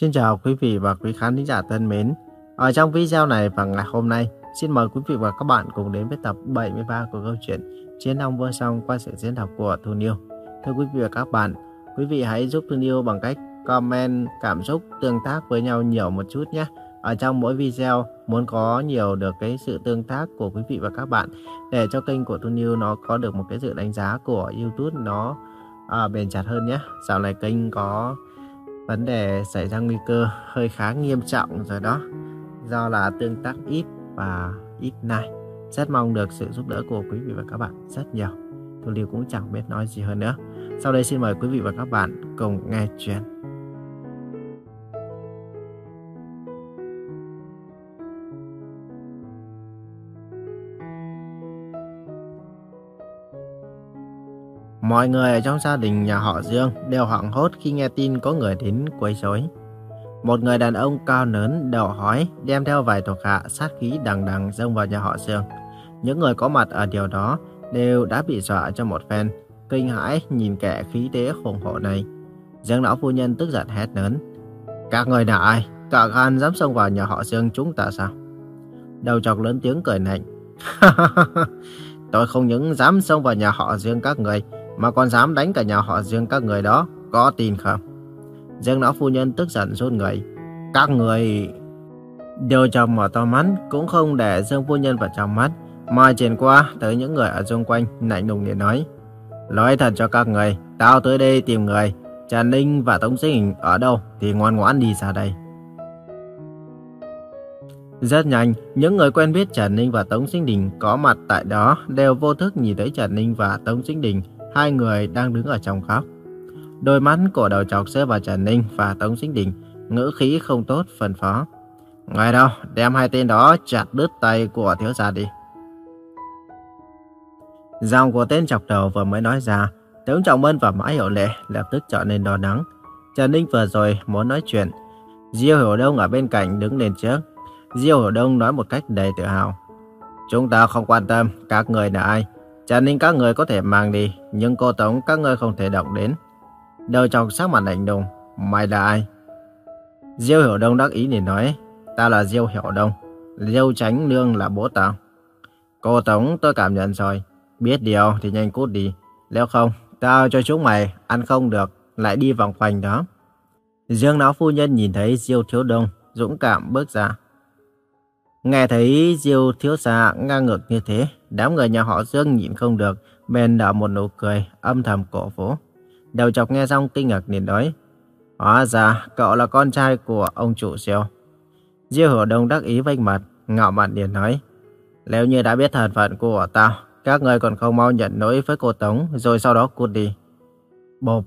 Xin chào quý vị và quý khán thính giả thân mến. Ở trong video này và ngày hôm nay, xin mời quý vị và các bạn cùng đến với tập 73 của câu chuyện Chiến Long Vô Song qua sự diễn đọc của Thu Niêu. Thưa quý vị và các bạn, quý vị hãy giúp Thu Niêu bằng cách comment cảm xúc tương tác với nhau nhiều một chút nhé. Ở trong mỗi video muốn có nhiều được cái sự tương tác của quý vị và các bạn để cho kênh của Thu Niêu nó có được một cái sự đánh giá của YouTube nó à, bền chặt hơn nhé. Dạo này kênh có vấn đề xảy ra nguy cơ hơi khá nghiêm trọng rồi đó. Do là tương tác ít và ít này rất mong được sự giúp đỡ của quý vị và các bạn rất nhiều. Tôi lưu cũng chẳng biết nói gì hơn nữa. Sau đây xin mời quý vị và các bạn cùng nghe chuyện. Mọi người ở trong gia đình nhà họ Dương đều hoảng hốt khi nghe tin có người đến quấy rối. Một người đàn ông cao lớn đầu hói đem theo vài thuộc hạ sát khí đằng đằng xông vào nhà họ Dương. Những người có mặt ở điều đó đều đã bị dọa cho một phen, kinh hãi nhìn kẻ khí thế khủng hộ này. Dương lão phu nhân tức giận hét lớn. Các người là ai? Cả gan dám xông vào nhà họ Dương chúng ta sao? Đầu chọc lớn tiếng cười lạnh. Tôi không những dám xông vào nhà họ Dương các người, mà còn dám đánh cả nhà họ Dương các người đó, có tin không? Dương lão phu nhân tức giận rút người. Các người... đều chồng mở to mắt cũng không để Dương phu nhân vào trong mắt, mà chuyển qua tới những người ở xung quanh, lạnh lùng để nói. Nói thật cho các người, tao tới đây tìm người, Trần Ninh và Tống Sinh ở đâu thì ngoan ngoãn đi ra đây. Rất nhanh, những người quen biết Trần Ninh và Tống Sinh Đình có mặt tại đó đều vô thức nhìn thấy Trần Ninh và Tống Sinh Đình Hai người đang đứng ở trong góc. Đôi mắt của đầu chọc rơi vào Trần Ninh và Tống Sinh Đình, ngữ khí không tốt phân phó. Ngoài đâu, đem hai tên đó chặt đứt tay của thiếu gia đi. Giọng của tên chọc đầu vừa mới nói ra, Tống Trọng Mân và Mã Hiểu Lệ lập tức trở nên đo nắng. Trần Ninh vừa rồi muốn nói chuyện. Diêu Hiểu Đông ở bên cạnh đứng lên trước. Diêu Hiểu Đông nói một cách đầy tự hào. Chúng ta không quan tâm các người là ai cho nên các người có thể mang đi, nhưng cô Tống các người không thể động đến. Đầu trong sắc mặt lạnh đùng mày là ai? Diêu Hiểu Đông đắc ý để nói, ta là Diêu Hiểu Đông, Diêu Tránh Nương là bố tao. Cô Tống tôi cảm nhận rồi, biết điều thì nhanh cút đi, nếu không, tao cho chúng mày ăn không được, lại đi vòng quanh đó. Dương Náo Phu Nhân nhìn thấy Diêu Thiếu Đông dũng cảm bước ra. Nghe thấy Diêu Thiếu Gia ngang ngược như thế, đám người nhà họ Dương nhịn không được, bèn nở một nụ cười, âm thầm cổ vũ. Đầu chọc nghe xong kinh ngạc liền nói, Hóa ra, cậu là con trai của ông chủ siêu. Diêu Hổ Đông đắc ý vênh mặt, ngạo mạn liền nói, Nếu như đã biết thân phận của tao, các người còn không mau nhận lỗi với cô Tống, rồi sau đó cút đi. Bộp.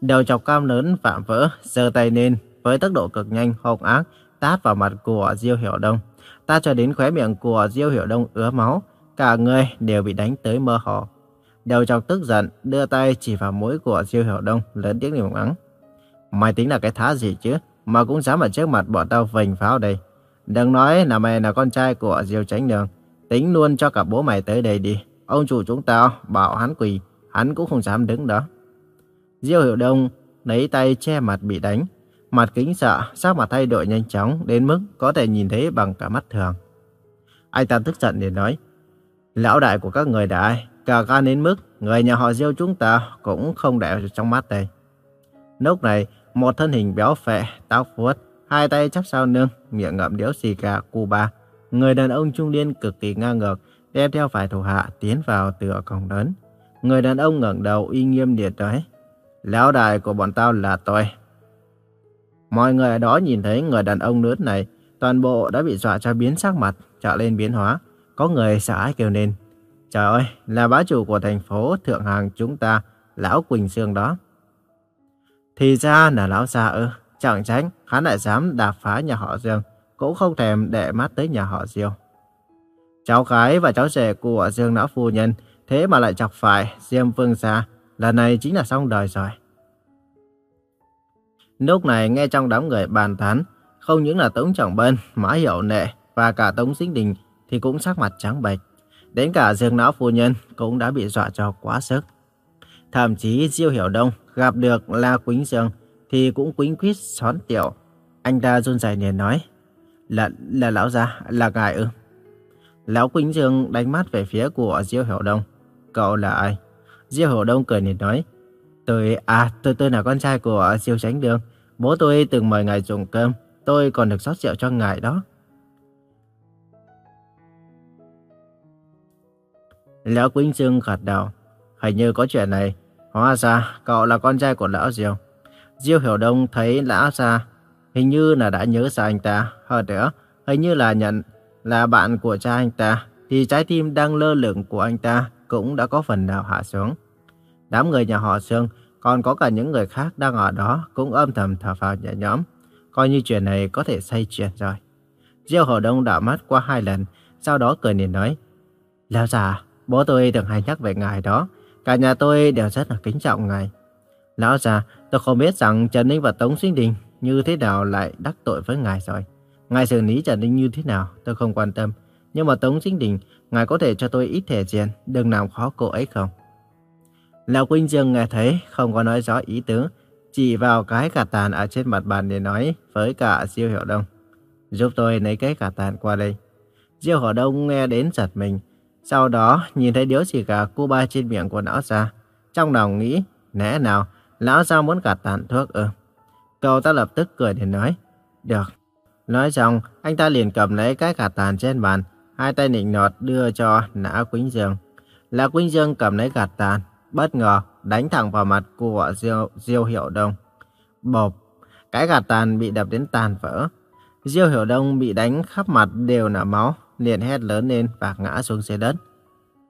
Đầu chọc cam lớn phạm vỡ, giơ tay lên, với tốc độ cực nhanh, hung ác, tát vào mặt của Diêu Hiểu Đông. Ta cho đến khóe miệng của Diêu Hiểu Đông ứa máu, cả người đều bị đánh tới mơ hồ. Đầu chọc tức giận, đưa tay chỉ vào mũi của Diêu Hiểu Đông, lớn tiếng niệm mắng. Mày tính là cái thá gì chứ, mà cũng dám ở trước mặt bọn tao vành pháo đây. Đừng nói là mày là con trai của Diêu Tránh Đường, tính luôn cho cả bố mày tới đây đi. Ông chủ chúng tao bảo hắn quỳ, hắn cũng không dám đứng đó. Diêu Hiểu Đông lấy tay che mặt bị đánh, mặt kính sợ, sắc mặt thay đổi nhanh chóng đến mức có thể nhìn thấy bằng cả mắt thường. Anh ta tức giận để nói, lão đại của các người đại cả gan đến mức người nhà họ Diêu chúng ta cũng không để trong mắt đây. Lúc này, một thân hình béo phệ, tóc vuốt, hai tay chắp sau lưng, miệng ngậm điếu xì gà Cuba. Người đàn ông trung niên cực kỳ ngang ngược, đem theo vài thủ hạ tiến vào từ ở cổng lớn. Người đàn ông ngẩng đầu uy nghiêm điệt nói, lão đại của bọn tao là tôi, Mọi người ở đó nhìn thấy người đàn ông lớn này, toàn bộ đã bị dọa cho biến sắc mặt, trở lên biến hóa. Có người sợ hãi kêu lên. Trời ơi, là bá chủ của thành phố Thượng Hàng chúng ta, Lão Quỳnh Sương đó. Thì ra là Lão Gia ư, chẳng tránh, hắn lại dám đạp phá nhà họ Dương, cũng không thèm để mắt tới nhà họ Diêu. Cháu gái và cháu rể của Dương Lão Phu Nhân, thế mà lại chọc phải Diêm Vương Gia, lần này chính là xong đời rồi. Lúc này nghe trong đám người bàn tán, không những là Tống Trọng Bân, Mã Hiểu Nệ và cả Tống Sinh Đình thì cũng sắc mặt trắng bệch. Đến cả Dương Lão Phu Nhân cũng đã bị dọa cho quá sức. Thậm chí Diêu Hiểu Đông gặp được La Quýnh Dương thì cũng quýnh quýt xón tiểu, Anh ta run rẩy liền nói. Là, là lão gia, là ngài ư? Lão Quýnh Dương đánh mắt về phía của Diêu Hiểu Đông. Cậu là ai? Diêu Hiểu Đông cười liền nói. Tôi, à, tôi, tôi là con trai của Diêu Tránh Đường. Bố tôi từng mời ngài dùng cơm. Tôi còn được rót rượu cho ngài đó. Lão Quỳnh Dương gật đầu. Hình như có chuyện này. Hóa ra, cậu là con trai của Lão Diêu. Diêu Hiểu Đông thấy Lão ra. hình như là đã nhớ ra anh ta. Hơn nữa, hình như là nhận là bạn của cha anh ta, thì trái tim đang lơ lửng của anh ta cũng đã có phần nào hạ xuống. Đám người nhà họ Sương, còn có cả những người khác đang ở đó cũng âm thầm thở phào nhẹ nhõm. Coi như chuyện này có thể xây chuyện rồi. Diêu Hổ Đông đảo mắt qua hai lần, sau đó cười nhìn nói. Lão già, bố tôi thường hay nhắc về ngài đó. Cả nhà tôi đều rất là kính trọng ngài. Lão già, tôi không biết rằng Trần Ninh và Tống Sinh Đình như thế nào lại đắc tội với ngài rồi. Ngài xử lý Trần Ninh như thế nào, tôi không quan tâm. Nhưng mà Tống Sinh Đình, ngài có thể cho tôi ít thẻ tiền, đừng làm khó cô ấy không? Lão Quynh Dương nghe thấy, không có nói rõ ý tứ, chỉ vào cái cà tàn ở trên mặt bàn để nói với cả Diêu Hiểu Đông. Giúp tôi lấy cái cà tàn qua đây. Diêu Hiểu Đông nghe đến giật mình, sau đó nhìn thấy điếu xì gà Cuba trên miệng của lão già, Trong lòng nghĩ, lẽ nào, lão già muốn cả tàn thuốc ư? Cậu ta lập tức cười để nói, được. Nói xong, anh ta liền cầm lấy cái gạt tàn trên bàn, hai tay nịnh nọt đưa cho Lã Quýnh Dương. Lã Quýnh Dương cầm lấy gạt tàn, bất ngờ đánh thẳng vào mặt của Diêu, Diêu Hiểu Đông. Bộp, cái gạt tàn bị đập đến tàn vỡ. Diêu Hiểu Đông bị đánh khắp mặt đều là máu, liền hét lớn lên và ngã xuống dưới đất.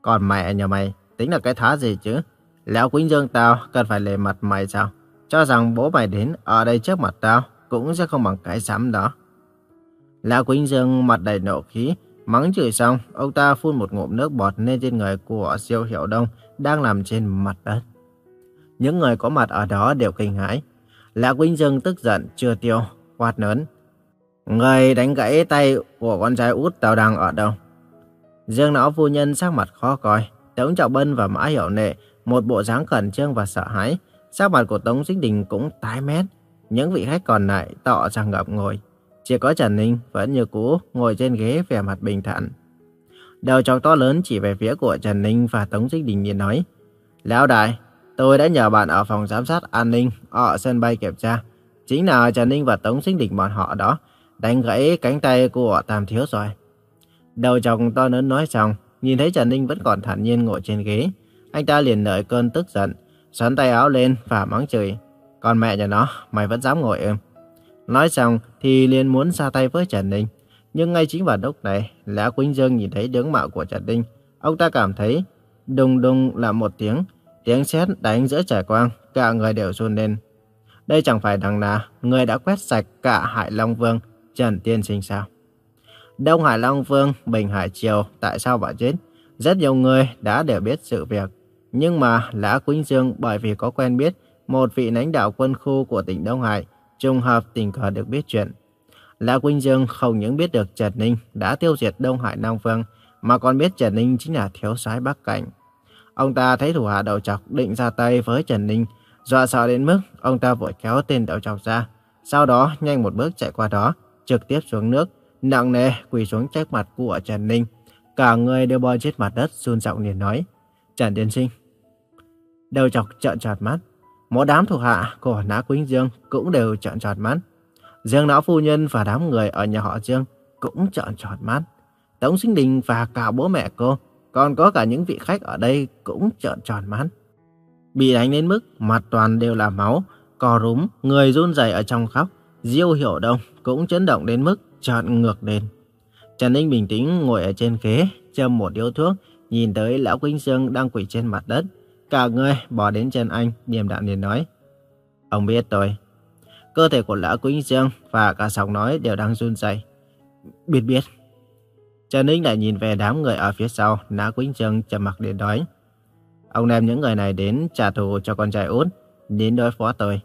Còn mẹ nhà mày, tính là cái thá gì chứ? Lão Quýnh Dương tao cần phải lề mặt mày sao? Cho rằng bố mày đến ở đây trước mặt tao cũng sẽ không bằng cái sắm đó. Lão Quýnh Dương mặt đầy nộ khí, mắng chửi xong, ông ta phun một ngụm nước bọt lên trên người của siêu Hiểu Đông đang nằm trên mặt đất. Những người có mặt ở đó đều kinh hãi. Lã Quynh Dương tức giận chưa tiêu, quát lớn. Người đánh gãy tay của con trai út tao đang ở đâu? Dương lão phu nhân sắc mặt khó coi. Tống Trọng Bân và Mã Hiểu Nệ một bộ dáng khẩn trương và sợ hãi. Sắc mặt của Tống Dĩnh Đình cũng tái mét. Những vị khách còn lại tỏ ra ngập ngồi. Chỉ có Trần Ninh vẫn như cũ ngồi trên ghế vẻ mặt bình thản. Đầu trọc to lớn chỉ về phía của Trần Ninh và Tống Dĩnh Đình liền nói. Lão đại, tôi đã nhờ bạn ở phòng giám sát an ninh ở sân bay kiểm tra. Chính là Trần Ninh và Tống Dĩnh Đình bọn họ đó đánh gãy cánh tay của Tam Thiếu rồi. Đầu chồng to lớn nói xong, nhìn thấy Trần Ninh vẫn còn thản nhiên ngồi trên ghế. Anh ta liền nổi cơn tức giận, xoắn tay áo lên và mắng chửi. Còn mẹ nhà nó, mày vẫn dám ngồi êm. Nói xong thì liền muốn ra tay với Trần Ninh. Nhưng ngay chính vào lúc này, Lã Quỳnh Dương nhìn thấy tướng mạo của Trần Ninh. Ông ta cảm thấy đùng đùng là một tiếng, tiếng sét đánh giữa trời quang, cả người đều run lên. Đây chẳng phải đằng là người đã quét sạch cả Hải Long Vương, Trần Tiên Sinh sao? Đông Hải Long Vương, Bình Hải Triều, tại sao bỏ chết? Rất nhiều người đã đều biết sự việc. Nhưng mà Lã Quỳnh Dương bởi vì có quen biết một vị lãnh đạo quân khu của tỉnh Đông Hải, trùng hợp tình cờ được biết chuyện. Lã Quýnh Dương không những biết được Trần Ninh đã tiêu diệt Đông Hải long Vương, mà còn biết Trần Ninh chính là thiếu soái Bắc Cảnh. Ông ta thấy thủ hạ đầu chọc định ra tay với Trần Ninh, dọa sợ đến mức ông ta vội kéo tên đầu chọc ra. Sau đó nhanh một bước chạy qua đó, trực tiếp xuống nước, nặng nề quỳ xuống trước mặt của Trần Ninh. Cả người đều bò chết mặt đất run giọng liền nói, Trần Tiên Sinh. Đầu chọc trợn tròn mắt, mỗi đám thuộc hạ của Nã Quýnh Dương cũng đều trợn tròn mắt. Dương lão phu nhân và đám người ở nhà họ Dương cũng trợn tròn mắt. Tống Sinh Đình và cả bố mẹ cô, còn có cả những vị khách ở đây cũng trợn tròn mắt. Bị đánh đến mức mặt toàn đều là máu, co rúm, người run rẩy ở trong khóc. Diêu Hiểu Đông cũng chấn động đến mức trợn ngược lên. Trần Ninh bình tĩnh ngồi ở trên ghế, châm một điếu thuốc, nhìn tới lão Quynh Dương đang quỳ trên mặt đất. Cả người bò đến chân anh, điềm đạm liền nói. Ông biết tôi, Cơ thể của lão Quỳnh Dương và cả sòng nói đều đang run rẩy. Biết biết. Trần Ninh lại nhìn về đám người ở phía sau, lão Quỳnh Dương trầm mặc đến nói. Ông đem những người này đến trả thù cho con trai út, đến đối phó tôi.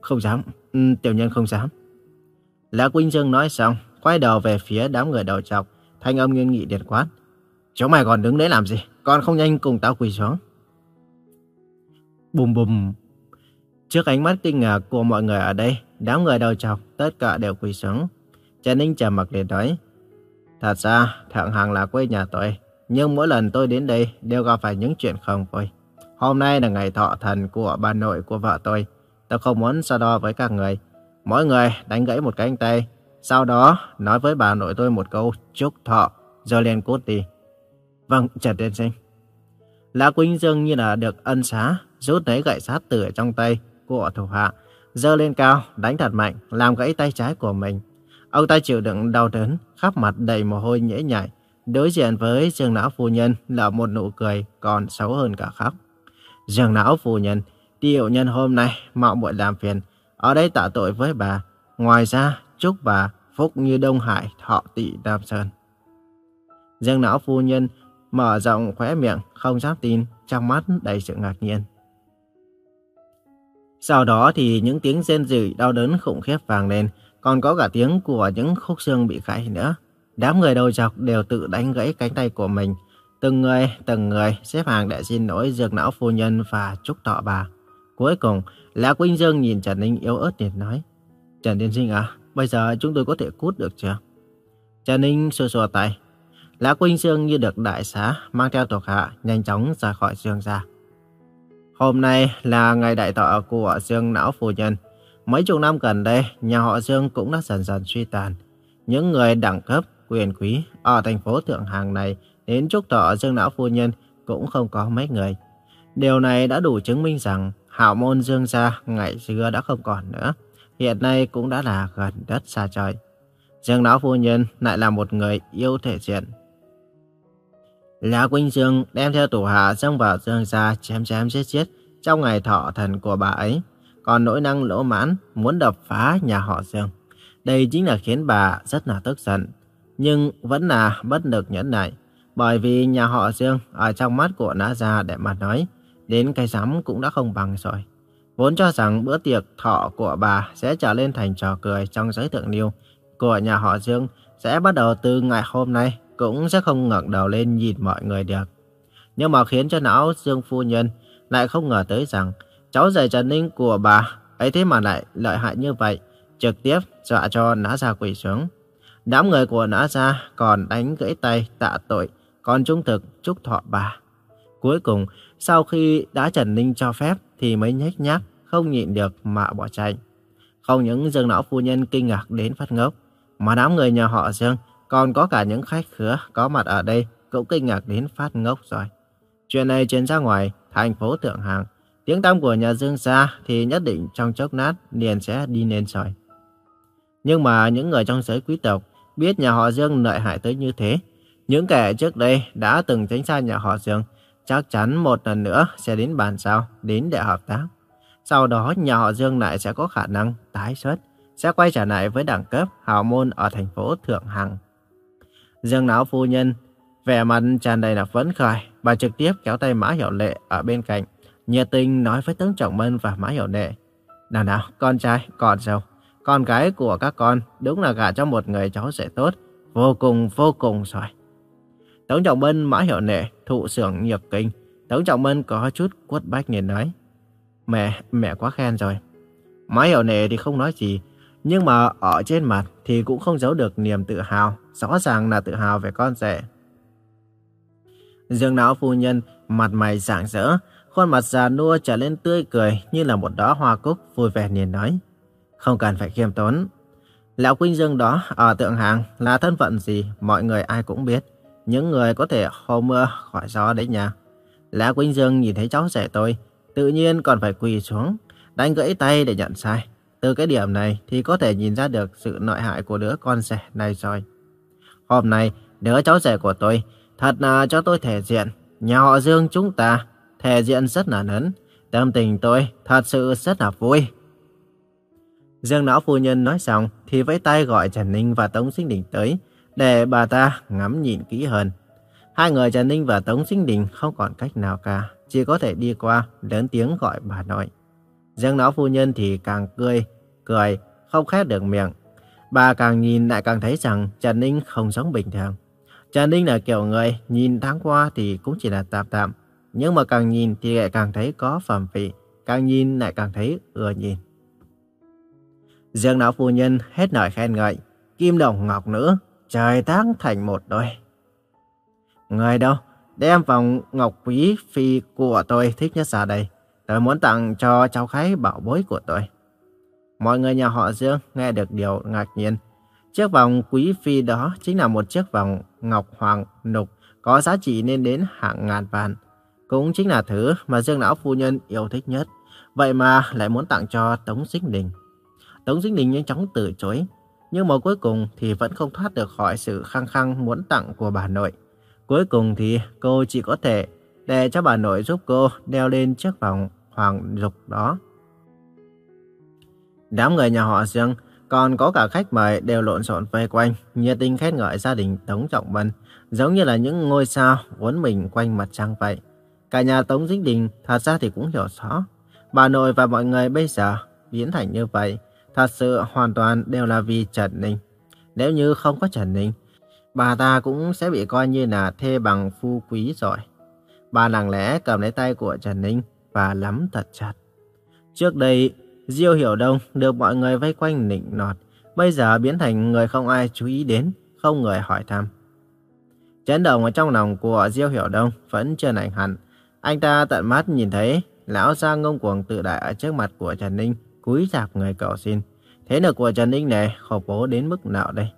Không dám, ừ, tiểu nhân không dám. Lã Quynh Dương nói xong, quay đầu về phía đám người đầu chọc, thanh âm nghiêm nghị điện quát. Chúng mày còn đứng đấy làm gì? Còn không nhanh cùng tao quỳ xuống. Bùm bùm. Trước ánh mắt kinh ngạc của mọi người ở đây, đám người đầu chọc tất cả đều quỳ xuống. Trần Ninh trầm mặc liền nói, Thật ra, Thượng hàng là quê nhà tôi, nhưng mỗi lần tôi đến đây đều gặp phải những chuyện không vui. Hôm nay là ngày thọ thần của bà nội của vợ tôi. Tôi không muốn so đo với các người. Mỗi người đánh gãy một cánh tay. Sau đó nói với bà nội tôi một câu chúc thọ rồi liền cút đi. Vâng, Trần Tiên Sinh. Lã Quỳnh dường như là được ân xá, rút lấy gậy sát từ trong tay của thủ hạ, giơ lên cao, đánh thật mạnh, làm gãy tay trái của mình. Ông ta chịu đựng đau đớn, khắp mặt đầy mồ hôi nhễ nhại. Đối diện với Dương Lão Phu Nhân là một nụ cười còn xấu hơn cả khóc. Dương Lão Phu Nhân, tiểu nhân hôm nay mạo muội làm phiền, ở đây tạ tội với bà. Ngoài ra, chúc bà phúc như Đông Hải, thọ tị Nam Sơn. Dương não Phu Nhân mở rộng khóe miệng, không dám tin, trong mắt đầy sự ngạc nhiên. Sau đó thì những tiếng rên rỉ đau đớn khủng khiếp vang lên, còn có cả tiếng của những khúc xương bị gãy nữa. Đám người đầu chọc đều tự đánh gãy cánh tay của mình. Từng người, từng người xếp hàng để xin lỗi dược não phu nhân và chúc thọ bà. Cuối cùng, Lã Quynh Dương nhìn Trần Ninh yếu ớt để nói. Trần Tiên Sinh à, bây giờ chúng tôi có thể cút được chưa? Trần Ninh xua xua tay. Lã Quynh Dương như được đại xá, mang theo thuộc hạ, nhanh chóng ra khỏi Dương ra. Hôm nay là ngày đại thọ của Dương Não Phu Nhân. Mấy chục năm gần đây, nhà họ Dương cũng đã dần dần suy tàn. Những người đẳng cấp, quyền quý ở thành phố Thượng Hàng này đến chúc thọ Dương Não Phu Nhân cũng không có mấy người. Điều này đã đủ chứng minh rằng hào môn Dương gia ngày xưa đã không còn nữa. Hiện nay cũng đã là gần đất xa trời. Dương Lão Phu Nhân lại là một người yêu thể diện, Lã Quynh Dương đem theo tủ hạ xông vào Dương gia chém chém giết giết trong ngày thọ thần của bà ấy. Còn nỗi năng lỗ mãn muốn đập phá nhà họ Dương. Đây chính là khiến bà rất là tức giận. Nhưng vẫn là bất lực nhẫn nại. Bởi vì nhà họ Dương ở trong mắt của Nã Gia để mà nói, đến cái giám cũng đã không bằng rồi. Vốn cho rằng bữa tiệc thọ của bà sẽ trở lên thành trò cười trong giới thượng lưu của nhà họ Dương sẽ bắt đầu từ ngày hôm nay cũng sẽ không ngẩng đầu lên nhìn mọi người được. Nhưng mà khiến cho não Dương Phu Nhân lại không ngờ tới rằng cháu rể Trần Ninh của bà ấy thế mà lại lợi hại như vậy, trực tiếp dọa cho nã ra quỳ xuống. Đám người của nã ra còn đánh gãy tay tạ tội, còn trung thực chúc thọ bà. Cuối cùng, sau khi đã Trần Ninh cho phép thì mới nhếch nhác, không nhịn được mà bỏ chạy. Không những Dương Lão Phu Nhân kinh ngạc đến phát ngốc, mà đám người nhà họ Dương còn có cả những khách khứa có mặt ở đây cũng kinh ngạc đến phát ngốc rồi. Chuyện này truyền ra ngoài thành phố Thượng Hàng, tiếng tăm của nhà Dương gia thì nhất định trong chốc nát liền sẽ đi lên rồi. Nhưng mà những người trong giới quý tộc biết nhà họ Dương lợi hại tới như thế, những kẻ trước đây đã từng tránh xa nhà họ Dương chắc chắn một lần nữa sẽ đến bàn giao, đến để hợp tác. Sau đó nhà họ Dương lại sẽ có khả năng tái xuất, sẽ quay trở lại với đẳng cấp hào môn ở thành phố Thượng Hằng. Dương Lão Phu Nhân, vẻ mặt tràn đầy là phấn khởi, bà trực tiếp kéo tay Mã Hiểu Lệ ở bên cạnh, nhiệt tình nói với Tống Trọng Mân và Mã Hiểu Lệ. Nào nào, con trai, con dâu, con gái của các con đúng là gả cho một người cháu sẽ tốt, vô cùng vô cùng giỏi. Tống Trọng Bân Mã Hiểu nệ thụ sưởng nhược kinh. Tống Trọng Bân có chút quất bách nhìn nói. Mẹ, mẹ quá khen rồi. Mã Hiểu nệ thì không nói gì, nhưng mà ở trên mặt thì cũng không giấu được niềm tự hào, rõ ràng là tự hào về con rể. Dương não phu nhân, mặt mày rạng rỡ, khuôn mặt già nua trở lên tươi cười như là một đóa hoa cúc vui vẻ liền nói. Không cần phải khiêm tốn. Lão Quynh Dương đó ở tượng hàng là thân phận gì mọi người ai cũng biết. Những người có thể hô mưa khỏi gió đấy nha. Lã Quỳnh Dương nhìn thấy cháu rể tôi, tự nhiên còn phải quỳ xuống, đánh gãy tay để nhận sai. Từ cái điểm này thì có thể nhìn ra được sự nội hại của đứa con rể này rồi. Hôm nay, đứa cháu rể của tôi thật là cho tôi thể diện. Nhà họ Dương chúng ta thể diện rất là lớn. Tâm tình tôi thật sự rất là vui. Dương Lão Phu Nhân nói xong thì với tay gọi Trần Ninh và Tống Sinh Đình tới để bà ta ngắm nhìn kỹ hơn. Hai người Trần Ninh và Tống Sinh Đình không còn cách nào cả, chỉ có thể đi qua lớn tiếng gọi bà nội. Giang Lão Phu Nhân thì càng cười, cười, không khép được miệng. Bà càng nhìn lại càng thấy rằng Trần Ninh không giống bình thường. Trần Ninh là kiểu người nhìn tháng qua thì cũng chỉ là tạm tạm. Nhưng mà càng nhìn thì lại càng thấy có phẩm vị, càng nhìn lại càng thấy ưa nhìn. Giang lão phu nhân hết lời khen ngợi, kim đồng ngọc nữ, trời tháng thành một đôi. Người đâu? Đem vòng ngọc quý phi của tôi, thích nhất ra đây. Tôi muốn tặng cho cháu khái bảo bối của tôi. Mọi người nhà họ Dương nghe được điều ngạc nhiên. Chiếc vòng quý phi đó chính là một chiếc vòng ngọc hoàng nục có giá trị lên đến hàng ngàn vạn. Cũng chính là thứ mà Dương lão phu nhân yêu thích nhất. Vậy mà lại muốn tặng cho Tống Sinh Đình. Tống Sinh Đình nhanh chóng từ chối. Nhưng mà cuối cùng thì vẫn không thoát được khỏi sự khăng khăng muốn tặng của bà nội. Cuối cùng thì cô chỉ có thể để cho bà nội giúp cô đeo lên chiếc vòng hoàng dục đó. Đám người nhà họ Dương còn có cả khách mời đều lộn xộn vây quanh, nhiệt tình khen ngợi gia đình Tống Trọng Vân, giống như là những ngôi sao uốn mình quanh mặt trăng vậy. Cả nhà Tống Dĩnh Đình thật ra thì cũng hiểu rõ, bà nội và mọi người bây giờ biến thành như vậy, thật sự hoàn toàn đều là vì Trần Ninh. Nếu như không có Trần Ninh, bà ta cũng sẽ bị coi như là thê bằng phu quý rồi. Bà lặng lẽ cầm lấy tay của Trần Ninh và nắm thật chặt. Trước đây, Diêu Hiểu Đông được mọi người vây quanh nịnh nọt, bây giờ biến thành người không ai chú ý đến, không người hỏi thăm. Chấn động ở trong lòng của Diêu Hiểu Đông vẫn chưa lành hẳn. Anh ta tận mắt nhìn thấy lão gia ngông cuồng tự đại ở trước mặt của Trần Ninh, cúi rạp người cầu xin. Thế lực của Trần Ninh này khổ bố đến mức nào đây?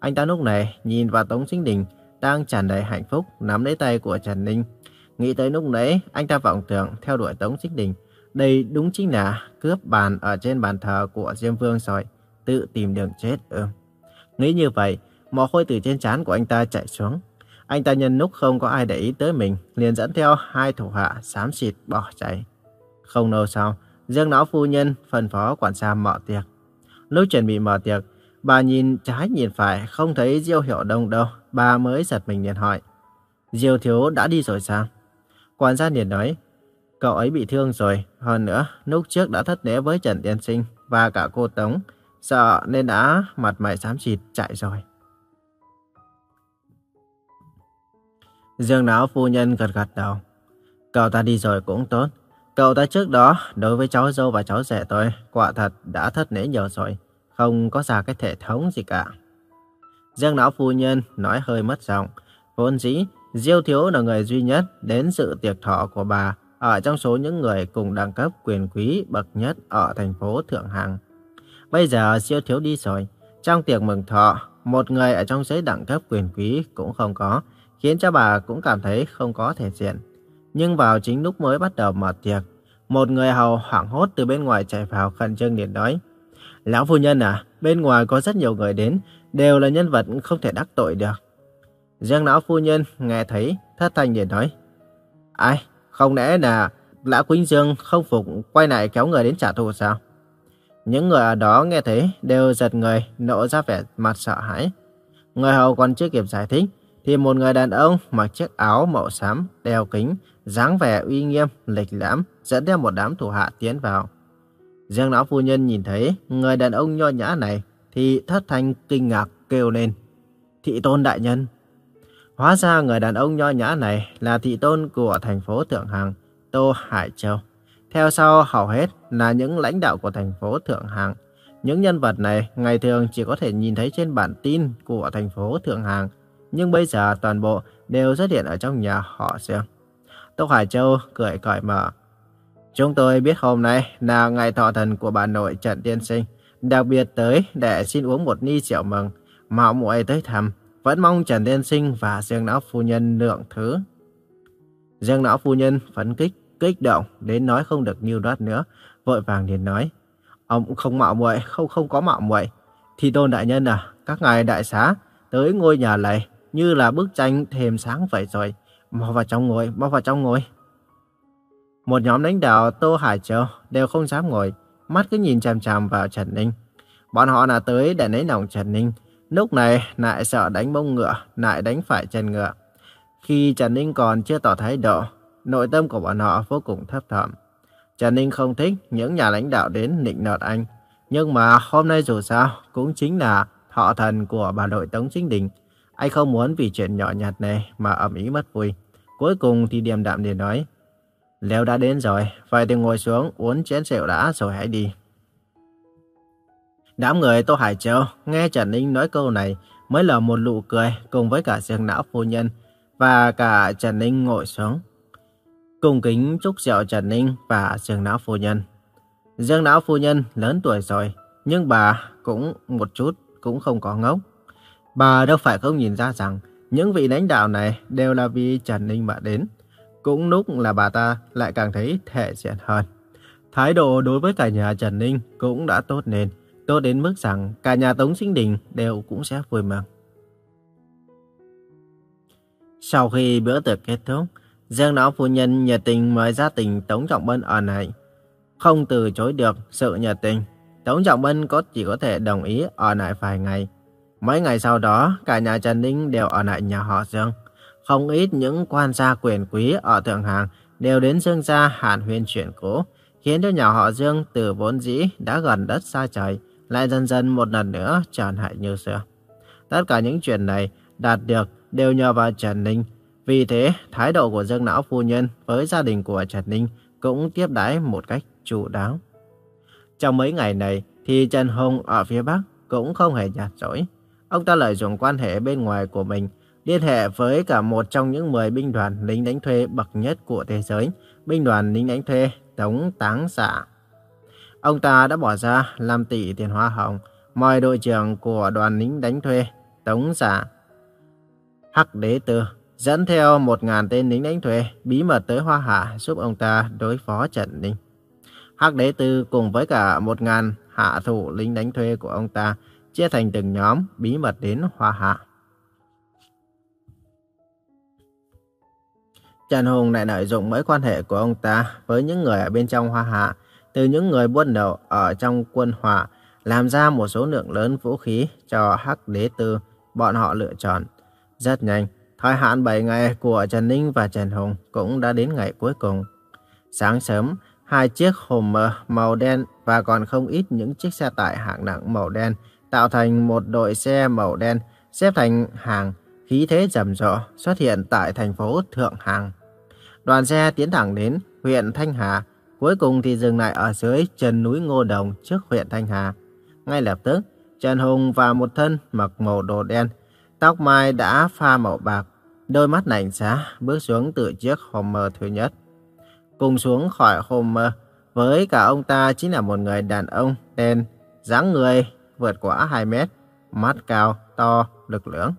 Anh ta lúc này nhìn vào Tống Sinh Đình đang tràn đầy hạnh phúc nắm lấy tay của Trần Ninh. Nghĩ tới lúc nãy anh ta vọng tưởng theo đuổi Tống Sinh Đình. Đây đúng chính là cướp bàn ở trên bàn thờ của Diêm Vương rồi. Tự tìm đường chết ư. Nghĩ như vậy, mồ hôi từ trên trán của anh ta chạy xuống. Anh ta nhân lúc không có ai để ý tới mình, liền dẫn theo hai thủ hạ xám xịt bỏ chạy. Không lâu sau, Dương Lão Phu Nhân phân phó quản gia mở tiệc. Lúc chuẩn bị mở tiệc, bà nhìn trái nhìn phải không thấy Diêu Hiểu Đông đâu, bà mới giật mình liền hỏi. Diêu Thiếu đã đi rồi sao? Quản gia liền nói, cậu ấy bị thương rồi, hơn nữa, lúc trước đã thất lễ với Trần Tiên Sinh và cả cô Tống, sợ nên đã mặt mày xám xịt chạy rồi. Dương Lão Phu Nhân gật gật đầu. Cậu ta đi rồi cũng tốt. Cậu ta trước đó, đối với cháu dâu và cháu rể tôi, quả thật đã thất lễ nhiều rồi. Không có ra cái thể thống gì cả. Dương Lão Phu Nhân nói hơi mất giọng. Vốn dĩ, Diêu Thiếu là người duy nhất đến sự tiệc thọ của bà ở trong số những người cùng đẳng cấp quyền quý bậc nhất ở thành phố Thượng Hằng. Bây giờ Diêu Thiếu đi rồi. Trong tiệc mừng thọ, một người ở trong giới đẳng cấp quyền quý cũng không có, khiến cho bà cũng cảm thấy không có thể diện. Nhưng vào chính lúc mới bắt đầu mở tiệc, một người hầu hoảng hốt từ bên ngoài chạy vào khẩn trương điện nói. Lão phu nhân à, bên ngoài có rất nhiều người đến, đều là nhân vật không thể đắc tội được. giang lão phu nhân nghe thấy, thất thanh điện nói. Ai, không lẽ là Lã Quỳnh Dương không phục quay lại kéo người đến trả thù sao? Những người ở đó nghe thấy đều giật người, nộ ra vẻ mặt sợ hãi. Người hầu còn chưa kịp giải thích, thì một người đàn ông mặc chiếc áo màu xám, đeo kính, dáng vẻ uy nghiêm, lịch lãm, dẫn theo một đám thủ hạ tiến vào. riêng lão phu nhân nhìn thấy người đàn ông nho nhã này thì thất thanh kinh ngạc kêu lên. Thị tôn đại nhân. Hóa ra người đàn ông nho nhã này là thị tôn của thành phố Thượng Hàng, Tô Hải Châu. Theo sau hầu hết là những lãnh đạo của thành phố Thượng Hàng. Những nhân vật này ngày thường chỉ có thể nhìn thấy trên bản tin của thành phố Thượng Hàng. nhưng bây giờ toàn bộ đều xuất hiện ở trong nhà họ riêng Túc Hải Châu cười cởi mở. Chúng tôi biết hôm nay là ngày thọ thần của bà nội Trần Tiên Sinh, đặc biệt tới để xin uống một ly rượu mừng, mạo muội tới thăm, vẫn mong Trần Tiên Sinh và Dương Lão Phu Nhân lượng thứ. Dương Lão Phu Nhân phấn kích, kích động đến nói không được nhiều đoát nữa, vội vàng liền nói. Ông không mạo muội, không không có mạo muội. Thì tôn đại nhân à, các ngài đại xá tới ngôi nhà này như là bức tranh thềm sáng vậy rồi. Mau vào trong ngồi, mau vào trong ngồi. Một nhóm lãnh đạo Tô Hải Châu đều không dám ngồi, mắt cứ nhìn chằm chằm vào Trần Ninh. Bọn họ là tới để lấy lòng Trần Ninh, lúc này lại sợ đánh bông ngựa, lại đánh phải chân ngựa. Khi Trần Ninh còn chưa tỏ thái độ, nội tâm của bọn họ vô cùng thấp thỏm. Trần Ninh không thích những nhà lãnh đạo đến nịnh nọt anh, nhưng mà hôm nay dù sao cũng chính là họ thần của bà đội Tống Chính Đình, anh không muốn vì chuyện nhỏ nhặt này mà ầm ĩ mất vui. Cuối cùng thì điềm đạm để nói. Nếu đã đến rồi, vậy thì ngồi xuống uống chén rượu đã rồi hãy đi. Đám người Tô Hải Châu nghe Trần Ninh nói câu này mới là một nụ cười cùng với cả Dương Não Phu Nhân và cả Trần Ninh ngồi xuống. Cùng kính chúc rượu Trần Ninh và Dương Não Phu Nhân. Dương Não Phu Nhân lớn tuổi rồi, nhưng bà cũng một chút cũng không có ngốc. Bà đâu phải không nhìn ra rằng những vị lãnh đạo này đều là vì Trần Ninh mà đến. Cũng lúc là bà ta lại càng thấy thể diện hơn. Thái độ đối với cả nhà Trần Ninh cũng đã tốt nên, tốt đến mức rằng cả nhà Tống Sinh Đình đều cũng sẽ vui mừng. Sau khi bữa tiệc kết thúc, Giang Lão Phu Nhân nhiệt tình mời gia tình Tống Trọng Bân ở lại. Không từ chối được sự nhiệt tình, Tống Trọng Bân có chỉ có thể đồng ý ở lại vài ngày. Mấy ngày sau đó, cả nhà Trần Ninh đều ở lại nhà họ Dương. Không ít những quan gia quyền quý ở Thượng Hàng đều đến Dương gia hàn huyên chuyện cũ, khiến cho nhà họ Dương từ vốn dĩ đã gần đất xa trời, lại dần dần một lần nữa trở lại như xưa. Tất cả những chuyện này đạt được đều nhờ vào Trần Ninh. Vì thế, thái độ của Dương Lão Phu Nhân với gia đình của Trần Ninh cũng tiếp đãi một cách chủ đáo. Trong mấy ngày này, thì Trần Hùng ở phía Bắc cũng không hề nhạt rỗi. Ông ta lợi dụng quan hệ bên ngoài của mình, liên hệ với cả một trong những 10 binh đoàn lính đánh thuê bậc nhất của thế giới, binh đoàn lính đánh thuê Tống Táng Xạ. Ông ta đã bỏ ra 5 tỷ tiền hoa hồng, mời đội trưởng của đoàn lính đánh thuê Tống Xạ Hắc Đế Tư dẫn theo 1.000 tên lính đánh thuê bí mật tới Hoa Hạ giúp ông ta đối phó Trần Ninh. Hắc Đế Tư cùng với cả 1.000 hạ thủ lính đánh thuê của ông ta chia thành từng nhóm bí mật đến Hoa Hạ. Trần Hùng lại lợi dụng mối quan hệ của ông ta với những người ở bên trong Hoa Hạ, từ những người buôn đầu ở trong quân Hòa, làm ra một số lượng lớn vũ khí cho Hắc Đế Tư, bọn họ lựa chọn. Rất nhanh, thời hạn 7 ngày của Trần Ninh và Trần Hùng cũng đã đến ngày cuối cùng. Sáng sớm, hai chiếc Hummer màu đen và còn không ít những chiếc xe tải hạng nặng màu đen tạo thành một đội xe màu đen xếp thành hàng khí thế rầm rộ xuất hiện tại thành phố Thượng Hàng. Đoàn xe tiến thẳng đến huyện Thanh Hà, cuối cùng thì dừng lại ở dưới chân núi Ngô Đồng trước huyện Thanh Hà. Ngay lập tức, Trần Hùng và một thân mặc màu đồ đen, tóc mai đã pha màu bạc, đôi mắt lạnh giá bước xuống từ chiếc Hummer thứ nhất. Cùng xuống khỏi Hummer, với cả ông ta chính là một người đàn ông đen, dáng người vượt quá 2 mét, mắt cao, to, lực lưỡng.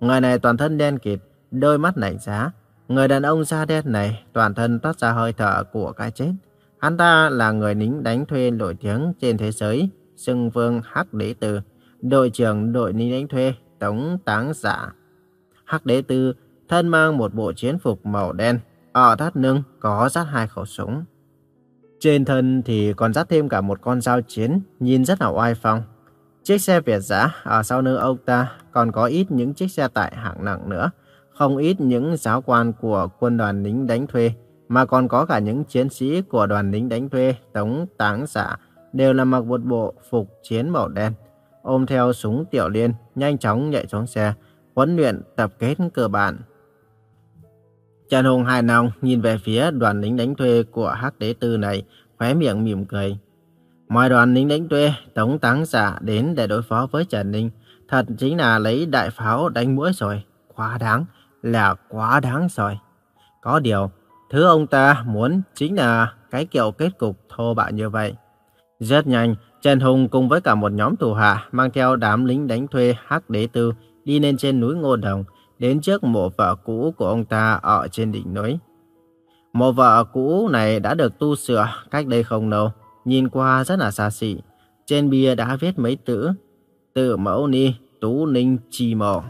Người này toàn thân đen kịt, đôi mắt lạnh giá. Người đàn ông da đen này toàn thân toát ra hơi thở của cái chết. Hắn ta là người lính đánh thuê nổi tiếng trên thế giới, xưng vương Hắc Đế Tư, đội trưởng đội lính đánh thuê Tống Táng Giả. Hắc Đế Tư thân mang một bộ chiến phục màu đen, ở thắt lưng có dắt hai khẩu súng. Trên thân thì còn dắt thêm cả một con dao chiến, nhìn rất là oai phong. Chiếc xe Việt giá ở sau lưng ông ta còn có ít những chiếc xe tải hạng nặng nữa. Không ít những giáo quan của quân đoàn lính đánh thuê, mà còn có cả những chiến sĩ của đoàn lính đánh thuê Tống Táng Giả đều là mặc một bộ phục chiến màu đen. Ôm theo súng tiểu liên, nhanh chóng nhảy xuống xe, huấn luyện tập kết cơ bản. Trần Hùng hài lòng nhìn về phía đoàn lính đánh thuê của Hắc Đế Tư này, khóe miệng mỉm cười. Mọi đoàn lính đánh thuê, tống táng giả đến để đối phó với Trần Ninh. Thật chính là lấy đại pháo đánh mũi rồi. Quá đáng, là quá đáng rồi. Có điều, thứ ông ta muốn chính là cái kiểu kết cục thô bạo như vậy. Rất nhanh, Trần Hùng cùng với cả một nhóm tù hạ mang theo đám lính đánh thuê Hắc Đế Tư đi lên trên núi Ngô Đồng, đến trước mộ vợ cũ của ông ta ở trên đỉnh núi. Mộ vợ cũ này đã được tu sửa cách đây không lâu, nhìn qua rất là xa xỉ. Trên bia đã viết mấy chữ Tự mẫu ni, tú ninh chi mộ.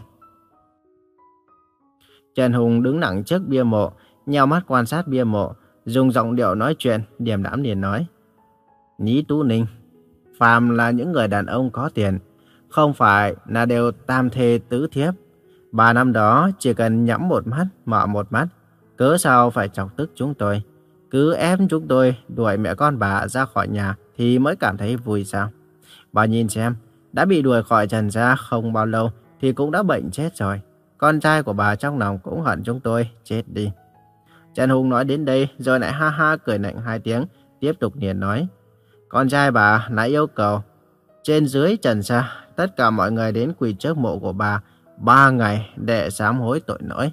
Trần Hùng đứng lặng trước bia mộ, nheo mắt quan sát bia mộ, dùng giọng điệu nói chuyện, điềm đạm liền nói. Nhí tú ninh, phàm là những người đàn ông có tiền, không phải là đều tam thê tứ thiếp. Ba năm đó chỉ cần nhắm một mắt, mở một mắt, cớ sao phải chọc tức chúng tôi. Cứ ép chúng tôi đuổi mẹ con bà ra khỏi nhà thì mới cảm thấy vui sao. Bà nhìn xem, đã bị đuổi khỏi trần gia không bao lâu thì cũng đã bệnh chết rồi. Con trai của bà trong lòng cũng hận chúng tôi chết đi. Trần Hùng nói đến đây rồi lại ha ha cười nạnh hai tiếng, tiếp tục liền nói. Con trai bà lại yêu cầu. Trên dưới trần gia, tất cả mọi người đến quỳ trước mộ của bà ba ngày để sám hối tội lỗi.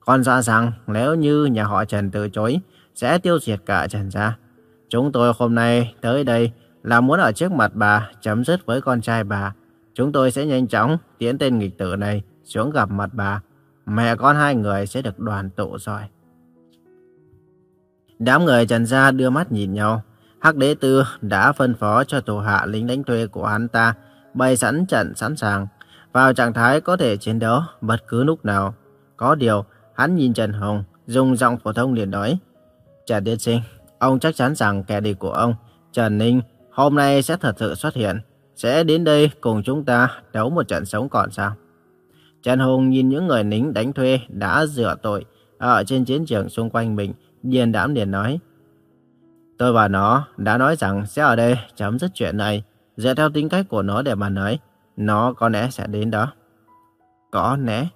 Con ra rằng nếu như nhà họ Trần từ chối, sẽ tiêu diệt cả Trần gia. Chúng tôi hôm nay tới đây là muốn ở trước mặt bà chấm dứt với con trai bà. Chúng tôi sẽ nhanh chóng tiến tên nghịch tử này xuống gặp mặt bà. Mẹ con hai người sẽ được đoàn tụ rồi. Đám người Trần Gia đưa mắt nhìn nhau. Hắc đế tư đã phân phó cho thủ hạ lính đánh thuê của hắn ta bày sẵn trận sẵn sàng, vào trạng thái có thể chiến đấu bất cứ lúc nào. Có điều, hắn nhìn Trần Hồng, dùng giọng phổ thông liền nói. Trần Tiên Sinh, ông chắc chắn rằng kẻ địch của ông, Trần Ninh, hôm nay sẽ thật sự xuất hiện, sẽ đến đây cùng chúng ta đấu một trận sống còn sao? Trần Hùng nhìn những người lính đánh thuê đã rửa tội ở trên chiến trường xung quanh mình, điền đãm liền nói. Tôi và nó đã nói rằng sẽ ở đây chấm dứt chuyện này. Dựa theo tính cách của nó để mà nói, nó có lẽ sẽ đến đó. Có lẽ.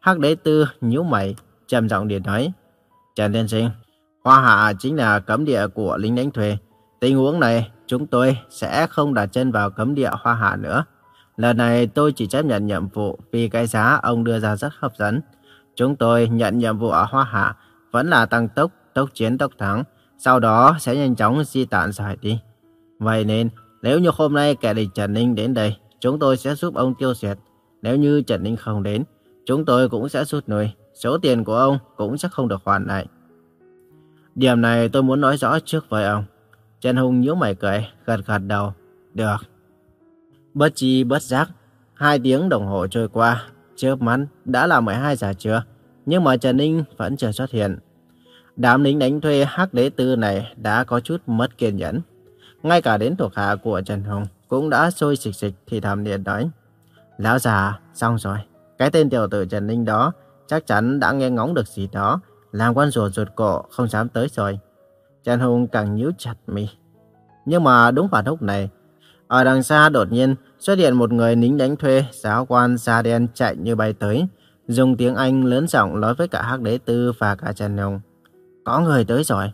Hắc đế tư nhíu mày, trầm giọng điện nói. Trần Tiên Sinh, Hoa Hạ chính là cấm địa của lính đánh thuê. Tình huống này, chúng tôi sẽ không đặt chân vào cấm địa Hoa Hạ nữa. Lần này tôi chỉ chấp nhận nhiệm vụ vì cái giá ông đưa ra rất hấp dẫn. Chúng tôi nhận nhiệm vụ ở Hoa Hạ vẫn là tăng tốc, tốc chiến tốc thắng, sau đó sẽ nhanh chóng di tản giải đi. Vậy nên, nếu như hôm nay kẻ địch Trần Ninh đến đây, chúng tôi sẽ giúp ông tiêu diệt. Nếu như Trần Ninh không đến, chúng tôi cũng sẽ rút lui. Số tiền của ông cũng sẽ không được hoàn lại. Điểm này tôi muốn nói rõ trước với ông. Trần Hùng nhíu mày cười, gật gật đầu. Được. Bất chi bất giác, hai tiếng đồng hồ trôi qua, chớp mắt đã là 12 giờ trưa, nhưng mà Trần Ninh vẫn chưa xuất hiện. Đám lính đánh thuê hắc đế tư này đã có chút mất kiên nhẫn. Ngay cả đến thuộc hạ của Trần Hùng cũng đã sôi xịch xịch thì thầm điện nói. Lão già, xong rồi. Cái tên tiểu tử Trần Ninh đó chắc chắn đã nghe ngóng được gì đó. Làm quan rùa ruột cổ không dám tới rồi. Trần Hùng càng nhíu chặt mi. Nhưng mà đúng vào lúc này, ở đằng xa đột nhiên xuất hiện một người nính đánh thuê giáo quan da đen chạy như bay tới. Dùng tiếng Anh lớn giọng nói với cả Hắc Đế Tư và cả Trần Hùng. Có người tới rồi.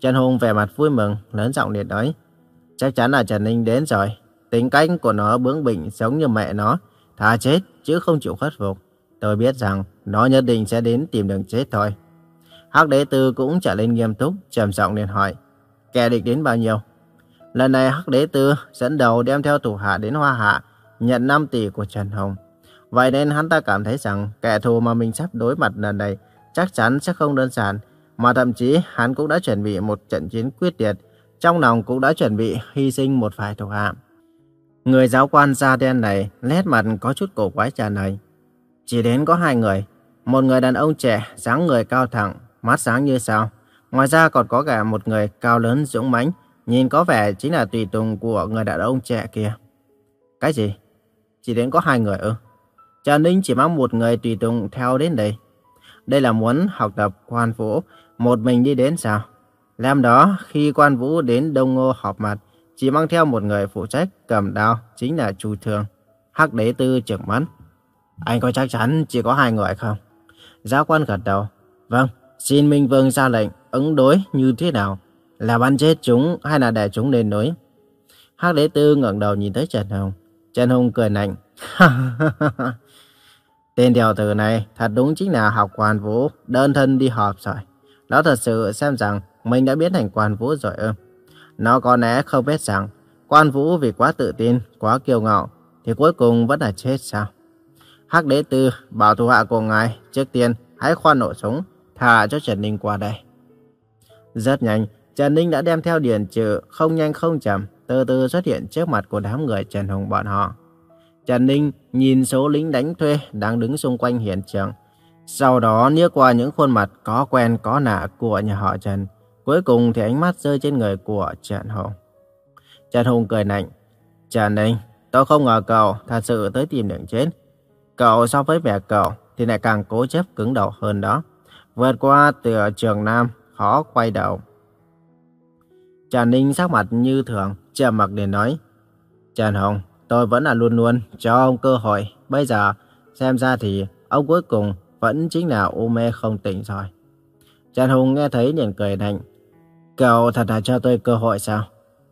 Trần Hùng vẻ mặt vui mừng, lớn giọng điện nói. Chắc chắn là Trần Ninh đến rồi. Tính cách của nó bướng bỉnh giống như mẹ nó. Thà chết chứ không chịu khuất phục. Tôi biết rằng nó nhất định sẽ đến tìm đường chết thôi. Hắc đế tư cũng trở lên nghiêm túc, trầm giọng liền hỏi. Kẻ địch đến bao nhiêu? Lần này Hắc đế tư dẫn đầu đem theo thủ hạ đến Hoa Hạ, nhận 5 tỷ của Trần Hồng. Vậy nên hắn ta cảm thấy rằng kẻ thù mà mình sắp đối mặt lần này chắc chắn sẽ không đơn giản, mà thậm chí hắn cũng đã chuẩn bị một trận chiến quyết liệt, trong lòng cũng đã chuẩn bị hy sinh một vài thuộc hạ. Người giáo quan da đen này nét mặt có chút cổ quái trả này. Chỉ đến có hai người, một người đàn ông trẻ, dáng người cao thẳng, mắt sáng như sao. Ngoài ra còn có cả một người cao lớn dũng mãnh, nhìn có vẻ chính là tùy tùng của người đàn ông trẻ kia. Cái gì? Chỉ đến có hai người ư? Trần Ninh chỉ mang một người tùy tùng theo đến đây. Đây là muốn học tập quan vũ, một mình đi đến sao? Làm đó, khi quan vũ đến Đông Ngô họp mặt, chỉ mang theo một người phụ trách cầm đao, chính là Chu Thường. Hắc đế tư trưởng mắt. Anh có chắc chắn chỉ có hai người không? Giáo quan gật đầu. Vâng, xin Minh Vương ra lệnh, ứng đối như thế nào? Là bắn chết chúng hay là để chúng lên núi? Hắc đế tư ngẩng đầu nhìn tới Trần Hùng. Trần Hùng cười nạnh. Tên tiểu tử này thật đúng chính là học quan vũ, đơn thân đi họp rồi. Nó thật sự xem rằng mình đã biến thành quan vũ rồi ư. Nó có lẽ không biết rằng quan vũ vì quá tự tin, quá kiêu ngạo thì cuối cùng vẫn là chết sao. Hắc đế tư bảo thủ hạ của ngài trước tiên hãy khoan nổ súng, thả cho Trần Ninh qua đây. Rất nhanh, Trần Ninh đã đem theo điển trừ không nhanh không chậm, từ từ xuất hiện trước mặt của đám người Trần Hùng bọn họ. Trần Ninh nhìn số lính đánh thuê đang đứng xung quanh hiện trường. Sau đó liếc qua những khuôn mặt có quen có nạ của nhà họ Trần. Cuối cùng thì ánh mắt rơi trên người của Trần Hùng. Trần Hùng cười nạnh. Trần Ninh, tôi không ngờ cậu thật sự tới tìm đường chết. Cậu so với mẹ cậu thì lại càng cố chấp cứng đầu hơn đó. Vượt qua từ trường Nam, khó quay đầu. Trần Ninh sắc mặt như thường, trầm mặc để nói. Trần Hùng, tôi vẫn là luôn luôn cho ông cơ hội. Bây giờ, xem ra thì ông cuối cùng vẫn chính là u mê không tỉnh rồi. Trần Hùng nghe thấy liền cười lạnh. Cậu thật là cho tôi cơ hội sao?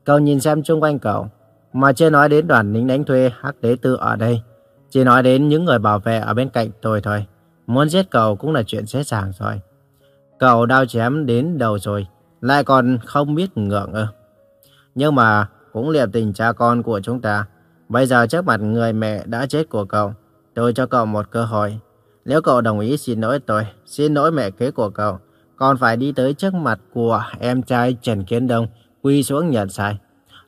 Cậu nhìn xem xung quanh cậu, mà chưa nói đến đoàn lính đánh thuê Hắc Đế Tư ở đây. Chỉ nói đến những người bảo vệ ở bên cạnh tôi thôi. Muốn giết cậu cũng là chuyện dễ dàng rồi. Cậu đau chém đến đầu rồi, lại còn không biết ngượng ư. Nhưng mà cũng liệp tình cha con của chúng ta. Bây giờ trước mặt người mẹ đã chết của cậu, tôi cho cậu một cơ hội. Nếu cậu đồng ý xin lỗi tôi, xin lỗi mẹ kế của cậu, còn phải đi tới trước mặt của em trai Trần Kiến Đông, quy xuống nhận sai.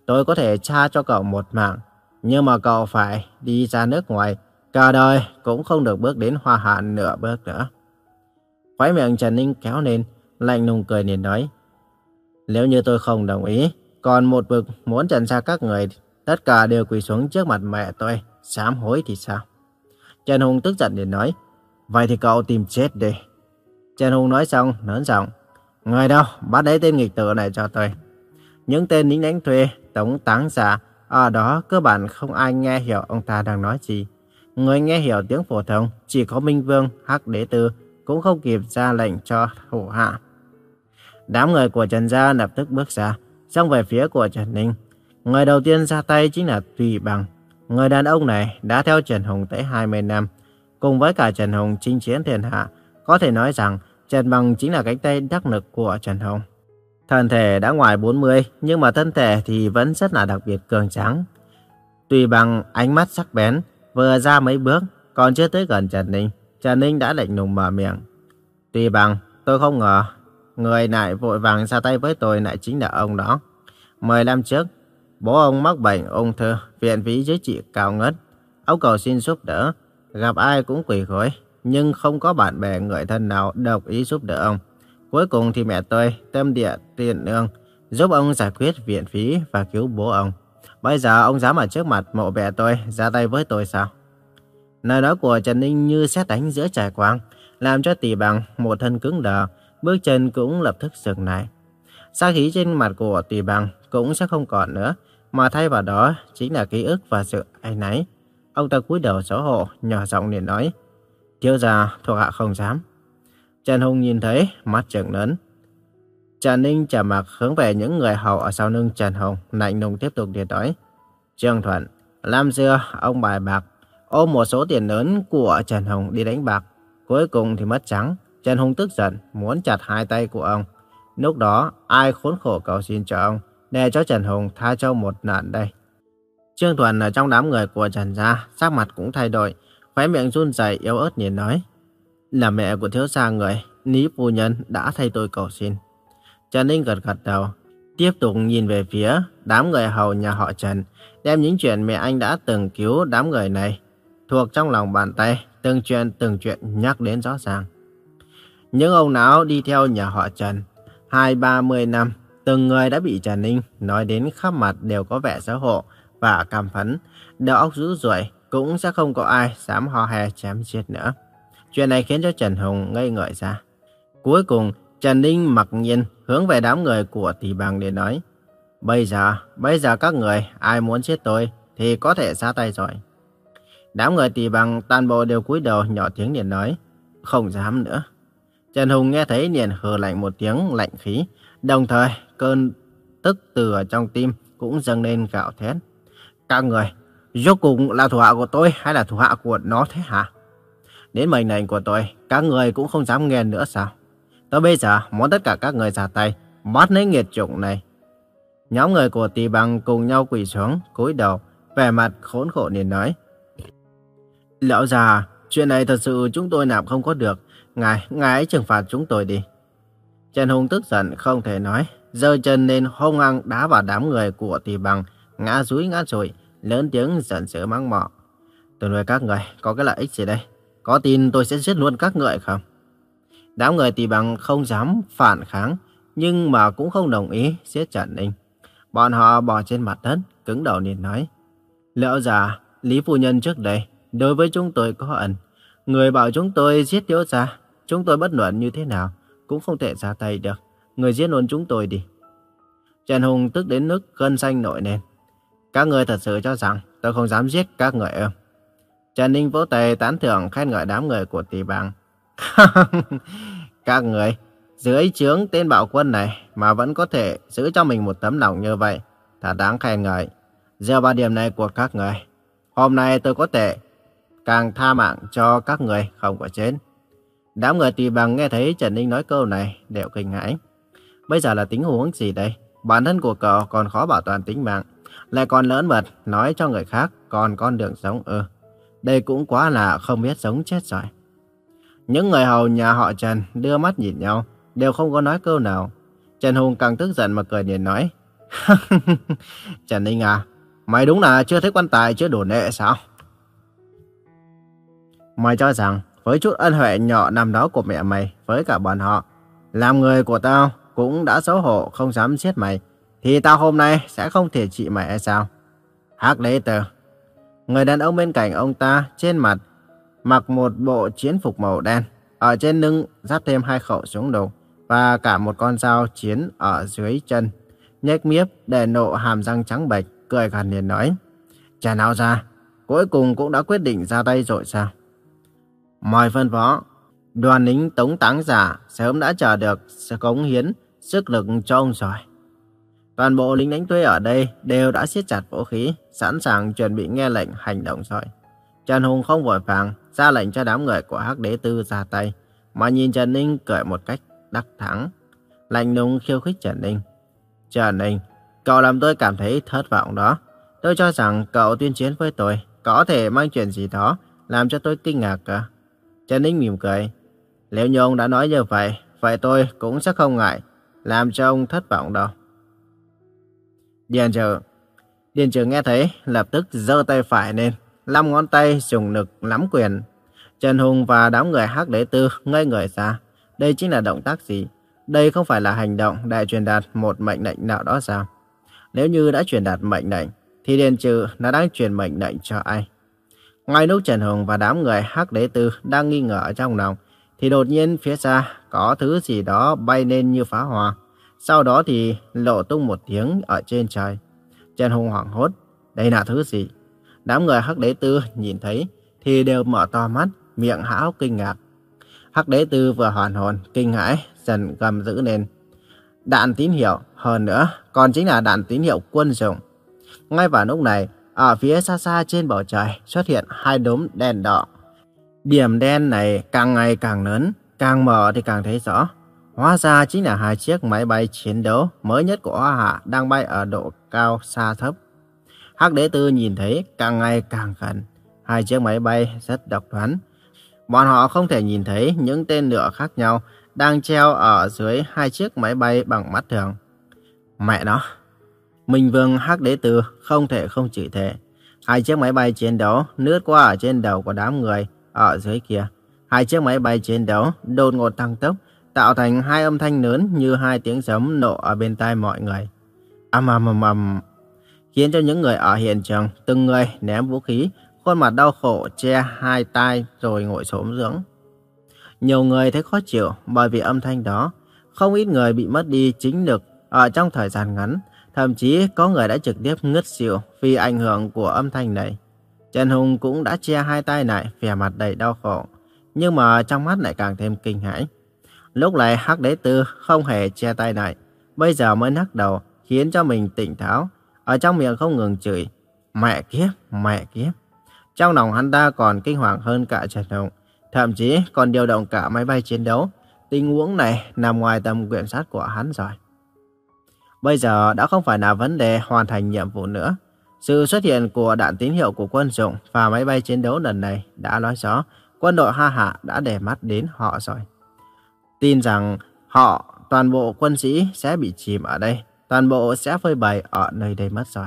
Tôi có thể tha cho cậu một mạng, nhưng mà cậu phải đi ra nước ngoài, cả đời cũng không được bước đến hoa hạ nửa bước nữa. Khói miệng Trần Ninh kéo lên, lạnh lùng cười liền nói. Nếu như tôi không đồng ý, còn một bực muốn trần xa các người, tất cả đều quỳ xuống trước mặt mẹ tôi, sám hối thì sao? Trần Hùng tức giận liền nói. Vậy thì cậu tìm chết đi. Trần Hùng nói xong, lớn giọng. Người đâu, bắt lấy tên nghịch tử này cho tôi. Những tên lính đánh thuê, tống táng giả, ở đó cơ bản không ai nghe hiểu ông ta đang nói gì. Người nghe hiểu tiếng phổ thông chỉ có Minh Vương, Hắc Đế Tư cũng không kịp ra lệnh cho thủ hạ. Đám người của Trần Gia lập tức bước ra, xông về phía của Trần Ninh. Người đầu tiên ra tay chính là Tùy Bằng. Người đàn ông này đã theo Trần Hùng tới 20 năm, cùng với cả Trần Hùng chinh chiến thiên hạ. Có thể nói rằng Trần Bằng chính là cánh tay đắc lực của Trần hồng Thân thể đã ngoài 40, nhưng mà thân thể thì vẫn rất là đặc biệt cường tráng. Tùy bằng ánh mắt sắc bén, vừa ra mấy bước, còn chưa tới gần Trần Ninh, Trần Ninh đã lạnh lùng mở miệng. Tùy bằng, tôi không ngờ, người lại vội vàng ra tay với tôi lại chính là ông đó. Mười năm trước, bố ông mắc bệnh ung thư, viện phí giới trị cao ngất. Ông cầu xin giúp đỡ, gặp ai cũng quỳ gối, nhưng không có bạn bè người thân nào đồng ý giúp đỡ ông. Cuối cùng thì mẹ tôi, tâm địa tiền nương, giúp ông giải quyết viện phí và cứu bố ông. Bây giờ ông dám ở trước mặt mộ mẹ tôi ra tay với tôi sao? Lời nói của Trần Ninh như xét đánh giữa trời quang, làm cho tỷ bằng một thân cứng đờ, bước chân cũng lập tức dừng lại. Sát khí trên mặt của tỷ bằng cũng sẽ không còn nữa, mà thay vào đó chính là ký ức và sự áy náy. Ông ta cúi đầu xấu hổ, nhỏ giọng liền nói, thiếu gia thuộc hạ không dám. Trần Hùng nhìn thấy, mắt trợn lớn. Trần Ninh trả mặt hướng về những người hầu ở sau lưng Trần Hùng, lạnh lùng tiếp tục điện nói. Trương Thuận, Lam Dưa, ông bài bạc, ôm một số tiền lớn của Trần Hùng đi đánh bạc. Cuối cùng thì mất trắng. Trần Hùng tức giận, muốn chặt hai tay của ông. Lúc đó, ai khốn khổ cầu xin cho ông, để cho Trần Hùng tha cho một nạn đây. Trương Thuận ở trong đám người của Trần Gia, sắc mặt cũng thay đổi, khóe miệng run rẩy yếu ớt nhìn nói. Là mẹ của thiếu gia người, Ní phu nhân đã thay tôi cầu xin. Trần Ninh gật gật đầu, tiếp tục nhìn về phía đám người hầu nhà họ Trần, đem những chuyện mẹ anh đã từng cứu đám người này thuộc trong lòng bàn tay, từng chuyện từng chuyện nhắc đến rõ ràng. Những ông lão đi theo nhà họ Trần, hai ba mươi năm, từng người đã bị Trần Ninh nói đến khắp mặt đều có vẻ xấu hổ và cảm phấn, đầu óc dữ dội, cũng sẽ không có ai dám ho hè chém giết nữa. Chuyện này khiến cho Trần Hùng ngây ngợi ra. Cuối cùng, Trần Ninh mặc nhiên hướng về đám người của tỷ bằng để nói. Bây giờ, bây giờ các người, ai muốn giết tôi thì có thể ra tay rồi. Đám người tỷ bằng toàn bộ đều cúi đầu nhỏ tiếng liền nói. Không dám nữa. Trần Hùng nghe thấy liền hừ lạnh một tiếng lạnh khí. Đồng thời, cơn tức từ ở trong tim cũng dâng lên gạo thét. Các người, rốt cùng là thủ hạ của tôi hay là thủ hạ của nó thế hả? Đến mệnh lệnh của tôi, các người cũng không dám nghe nữa sao? Tôi bây giờ muốn tất cả các người ra tay, bắt lấy nghiệt chủng này. Nhóm người của tỷ bằng cùng nhau quỳ xuống, cúi đầu, vẻ mặt khốn khổ liền nói. Lão già, chuyện này thật sự chúng tôi làm không có được. Ngài, ngài ấy trừng phạt chúng tôi đi. Trần Hùng tức giận không thể nói, giơ chân lên hung hăng đá vào đám người của tỷ bằng, ngã rúi ngã trội, lớn tiếng giận dữ mắng mỏ. Tôi nuôi các người, có cái lợi ích gì đây? Có tin tôi sẽ giết luôn các người không? Đám người tỷ bằng không dám phản kháng, nhưng mà cũng không đồng ý giết Trần Ninh. Bọn họ bò trên mặt đất, cứng đầu nhìn nói. Lão già, Lý Phu Nhân trước đây, đối với chúng tôi có ẩn. Người bảo chúng tôi giết thiếu gia, chúng tôi bất luận như thế nào, cũng không thể ra tay được. Người giết luôn chúng tôi đi. Trần Hùng tức đến nước gân xanh nổi lên. Các người thật sự cho rằng tôi không dám giết các người ư? Trần Ninh vỗ tay tán thưởng khen ngợi đám người của tỷ bằng. các người, dưới trướng tên bạo quân này mà vẫn có thể giữ cho mình một tấm lòng như vậy, thật đáng khen ngợi. Gieo ba điểm này của các người, hôm nay tôi có thể càng tha mạng cho các người không có chết. Đám người tỷ bằng nghe thấy Trần Ninh nói câu này đều kinh hãi. Bây giờ là tính huống gì đây? Bản thân của cậu còn khó bảo toàn tính mạng, lại còn lớn mật nói cho người khác còn con đường sống ư. Đây cũng quá là không biết sống chết rồi. Những người hầu nhà họ Trần đưa mắt nhìn nhau, đều không có nói câu nào. Trần Hùng càng tức giận mà cười nhìn nói. Trần Ninh à, mày đúng là chưa thấy quan tài chưa đủ nệ sao? Mày cho rằng với chút ân huệ nhỏ năm đó của mẹ mày với cả bọn họ, làm người của tao cũng đã xấu hổ không dám giết mày, thì tao hôm nay sẽ không thể trị mày hay sao? Hắc đế tờ. người đàn ông bên cạnh ông ta trên mặt mặc một bộ chiến phục màu đen, ở trên lưng dắt thêm hai khẩu súng đầu và cả một con dao chiến ở dưới chân. Nhếch miếp để nộ hàm răng trắng bệch, cười gần liền nói. Chà nào ra, cuối cùng cũng đã quyết định ra tay rồi sao? Mời phân phó, đoàn lính tống táng giả sớm đã chờ được sự cống hiến, sức lực cho ông rồi. Toàn bộ lính đánh thuê ở đây đều đã siết chặt vũ khí, sẵn sàng chuẩn bị nghe lệnh hành động rồi. Trần Hùng không vội vàng ra lệnh cho đám người của Hắc Đế Tư ra tay, mà nhìn Trần Ninh cười một cách đắc thắng. Lạnh lùng khiêu khích Trần Ninh. Trần Ninh, cậu làm tôi cảm thấy thất vọng đó. Tôi cho rằng cậu tuyên chiến với tôi có thể mang chuyện gì đó làm cho tôi kinh ngạc cả. Trần Ninh mỉm cười. Nếu như ông đã nói như vậy, vậy tôi cũng sẽ không ngại làm cho ông thất vọng đâu. Điền trừ. Điền trừ nghe thấy, lập tức giơ tay phải lên, năm ngón tay dùng lực nắm quyền. Trần Hùng và đám người hắc đế tư ngây người ra. Đây chính là động tác gì? Đây không phải là hành động để truyền đạt một mệnh lệnh nào đó sao? Nếu như đã truyền đạt mệnh lệnh, thì Điền Trừ đã đang truyền mệnh lệnh cho ai? Ngay lúc Trần Hùng và đám người hắc đế tư đang nghi ngờ trong lòng, thì đột nhiên phía xa có thứ gì đó bay lên như phá hoa. Sau đó thì lộ tung một tiếng ở trên trời. Trần Hùng hoảng hốt, đây là thứ gì? Đám người hắc đế tư nhìn thấy thì đều mở to mắt, miệng hão kinh ngạc. Hắc đế tư vừa hoàn hồn, kinh hãi, dần gầm giữ lên. Đạn tín hiệu, hơn nữa, còn chính là đạn tín hiệu quân dụng. Ngay vào lúc này, ở phía xa xa trên bầu trời xuất hiện hai đốm đèn đỏ. Điểm đen này càng ngày càng lớn, càng mở thì càng thấy rõ. Hóa ra chính là hai chiếc máy bay chiến đấu mới nhất của Hoa Hạ đang bay ở độ cao xa thấp. Hắc đế tư nhìn thấy càng ngày càng gần. Hai chiếc máy bay rất độc đoán. Bọn họ không thể nhìn thấy những tên lửa khác nhau đang treo ở dưới hai chiếc máy bay bằng mắt thường. Mẹ nó! Minh Vương Hắc Đế Tư không thể không chửi thề. Hai chiếc máy bay chiến đấu lướt qua ở trên đầu của đám người ở dưới kia. Hai chiếc máy bay chiến đấu đột ngột tăng tốc, tạo thành hai âm thanh lớn như hai tiếng sấm nổ ở bên tai mọi người. Âm âm âm âm, khiến cho những người ở hiện trường từng người ném vũ khí, khuôn mặt đau khổ che hai tai rồi ngồi xổm xuống. Nhiều người thấy khó chịu bởi vì âm thanh đó, không ít người bị mất đi chính lực ở trong thời gian ngắn, thậm chí có người đã trực tiếp ngất xỉu vì ảnh hưởng của âm thanh này. Trần Hùng cũng đã che hai tay lại, vẻ mặt đầy đau khổ, nhưng mà trong mắt lại càng thêm kinh hãi. Lúc này Hắc Đế Tư không hề che tay lại, bây giờ mới nắc đầu, khiến cho mình tỉnh táo, ở trong miệng không ngừng chửi, mẹ kiếp, mẹ kiếp. Trong lòng hắn ta còn kinh hoàng hơn cả Trần động, thậm chí còn điều động cả máy bay chiến đấu. Tình huống này nằm ngoài tầm quyển sát của hắn rồi. Bây giờ đã không phải là vấn đề hoàn thành nhiệm vụ nữa. Sự xuất hiện của đạn tín hiệu của quân dụng và máy bay chiến đấu lần này đã nói rõ quân đội Ha Hạ đã để mắt đến họ rồi. Tin rằng họ, toàn bộ quân sĩ sẽ bị chìm ở đây, toàn bộ sẽ phơi bày ở nơi đây mất rồi.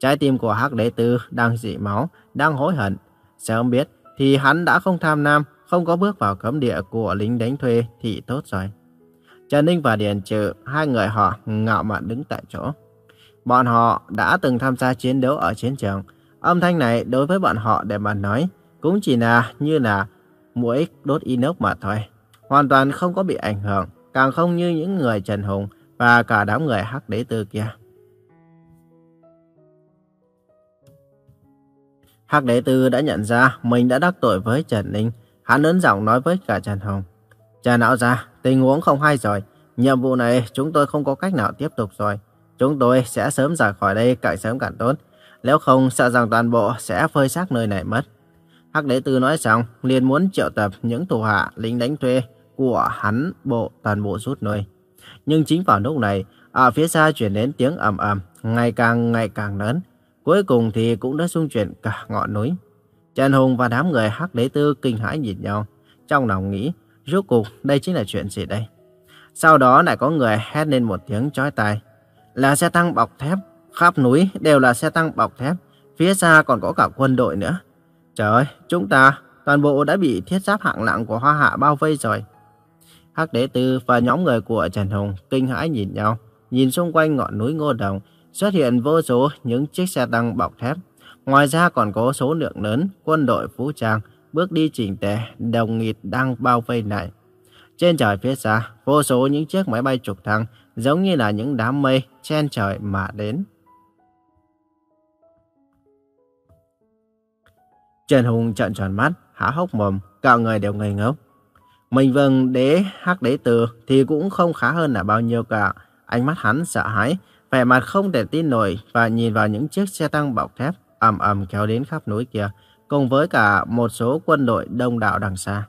Trái tim của Hắc Đế Tư đang dị máu, đang hối hận. Sớm biết thì hắn đã không tham nam, không có bước vào cấm địa của lính đánh thuê thì tốt rồi. Trần Ninh và Điền Trừ, hai người họ ngạo mạn đứng tại chỗ. Bọn họ đã từng tham gia chiến đấu ở chiến trường. Âm thanh này đối với bọn họ để mà nói cũng chỉ là như là mũi đốt inox mà thôi. Hoàn toàn không có bị ảnh hưởng, càng không như những người Trần Hùng và cả đám người hắc đế tư kia. Hắc đế tư đã nhận ra mình đã đắc tội với Trần Ninh. Hắn lớn giọng nói với cả Trần Hùng. Cha não ra, tình huống không hay rồi. Nhiệm vụ này chúng tôi không có cách nào tiếp tục rồi. Chúng tôi sẽ sớm rời khỏi đây càng sớm càng tốt. Nếu không sợ rằng toàn bộ sẽ phơi xác nơi này mất. Hắc đế tư nói xong, liền muốn triệu tập những thủ hạ lính đánh thuê của hắn bộ toàn bộ rút lui. Nhưng chính vào lúc này, ở phía xa chuyển đến tiếng ầm ầm, ngày càng ngày càng lớn. Cuối cùng thì cũng đã xung chuyển cả ngọn núi. Trần Hùng và đám người Hắc đế tư kinh hãi nhìn nhau, trong lòng nghĩ, rốt cuộc đây chính là chuyện gì đây? Sau đó lại có người hét lên một tiếng chói tai. Là xe tăng bọc thép, khắp núi đều là xe tăng bọc thép, phía xa còn có cả quân đội nữa. Trời ơi, chúng ta toàn bộ đã bị thiết giáp hạng nặng của Hoa Hạ bao vây rồi. Hắc Đế Tư và nhóm người của Trần Hùng kinh hãi nhìn nhau, nhìn xung quanh ngọn núi Ngô Đồng, xuất hiện vô số những chiếc xe tăng bọc thép. Ngoài ra còn có số lượng lớn quân đội vũ trang bước đi chỉnh tề, đồng nghịt đang bao vây lại. Trên trời phía xa, vô số những chiếc máy bay trục thăng giống như là những đám mây trên trời mà đến. Trần Hùng trợn tròn mắt, há hốc mồm, cả người đều ngây ngốc. Mình vâng đế hắc đế tử thì cũng không khá hơn là bao nhiêu cả. Ánh mắt hắn sợ hãi, vẻ mặt không thể tin nổi và nhìn vào những chiếc xe tăng bọc thép ầm ầm kéo đến khắp núi kia, cùng với cả một số quân đội đông đảo đằng xa.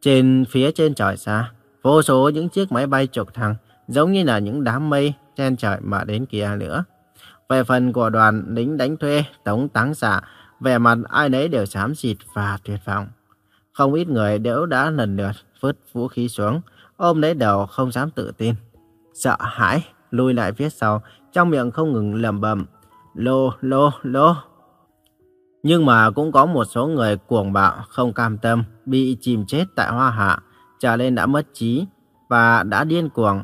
Trên phía trên trời xa, vô số những chiếc máy bay trục thăng giống như là những đám mây trên trời mà đến kia nữa. Về phần của đoàn lính đánh thuê Tống Táng Xạ, vẻ mặt ai nấy đều xám xịt và tuyệt vọng. Không ít người đều đã lần lượt vứt vũ khí xuống, ôm lấy đầu không dám tự tin. Sợ hãi, lùi lại phía sau, trong miệng không ngừng lẩm bẩm lô, lô, lô. Nhưng mà cũng có một số người cuồng bạo, không cam tâm, bị chìm chết tại Hoa Hạ, trở lên đã mất trí và đã điên cuồng.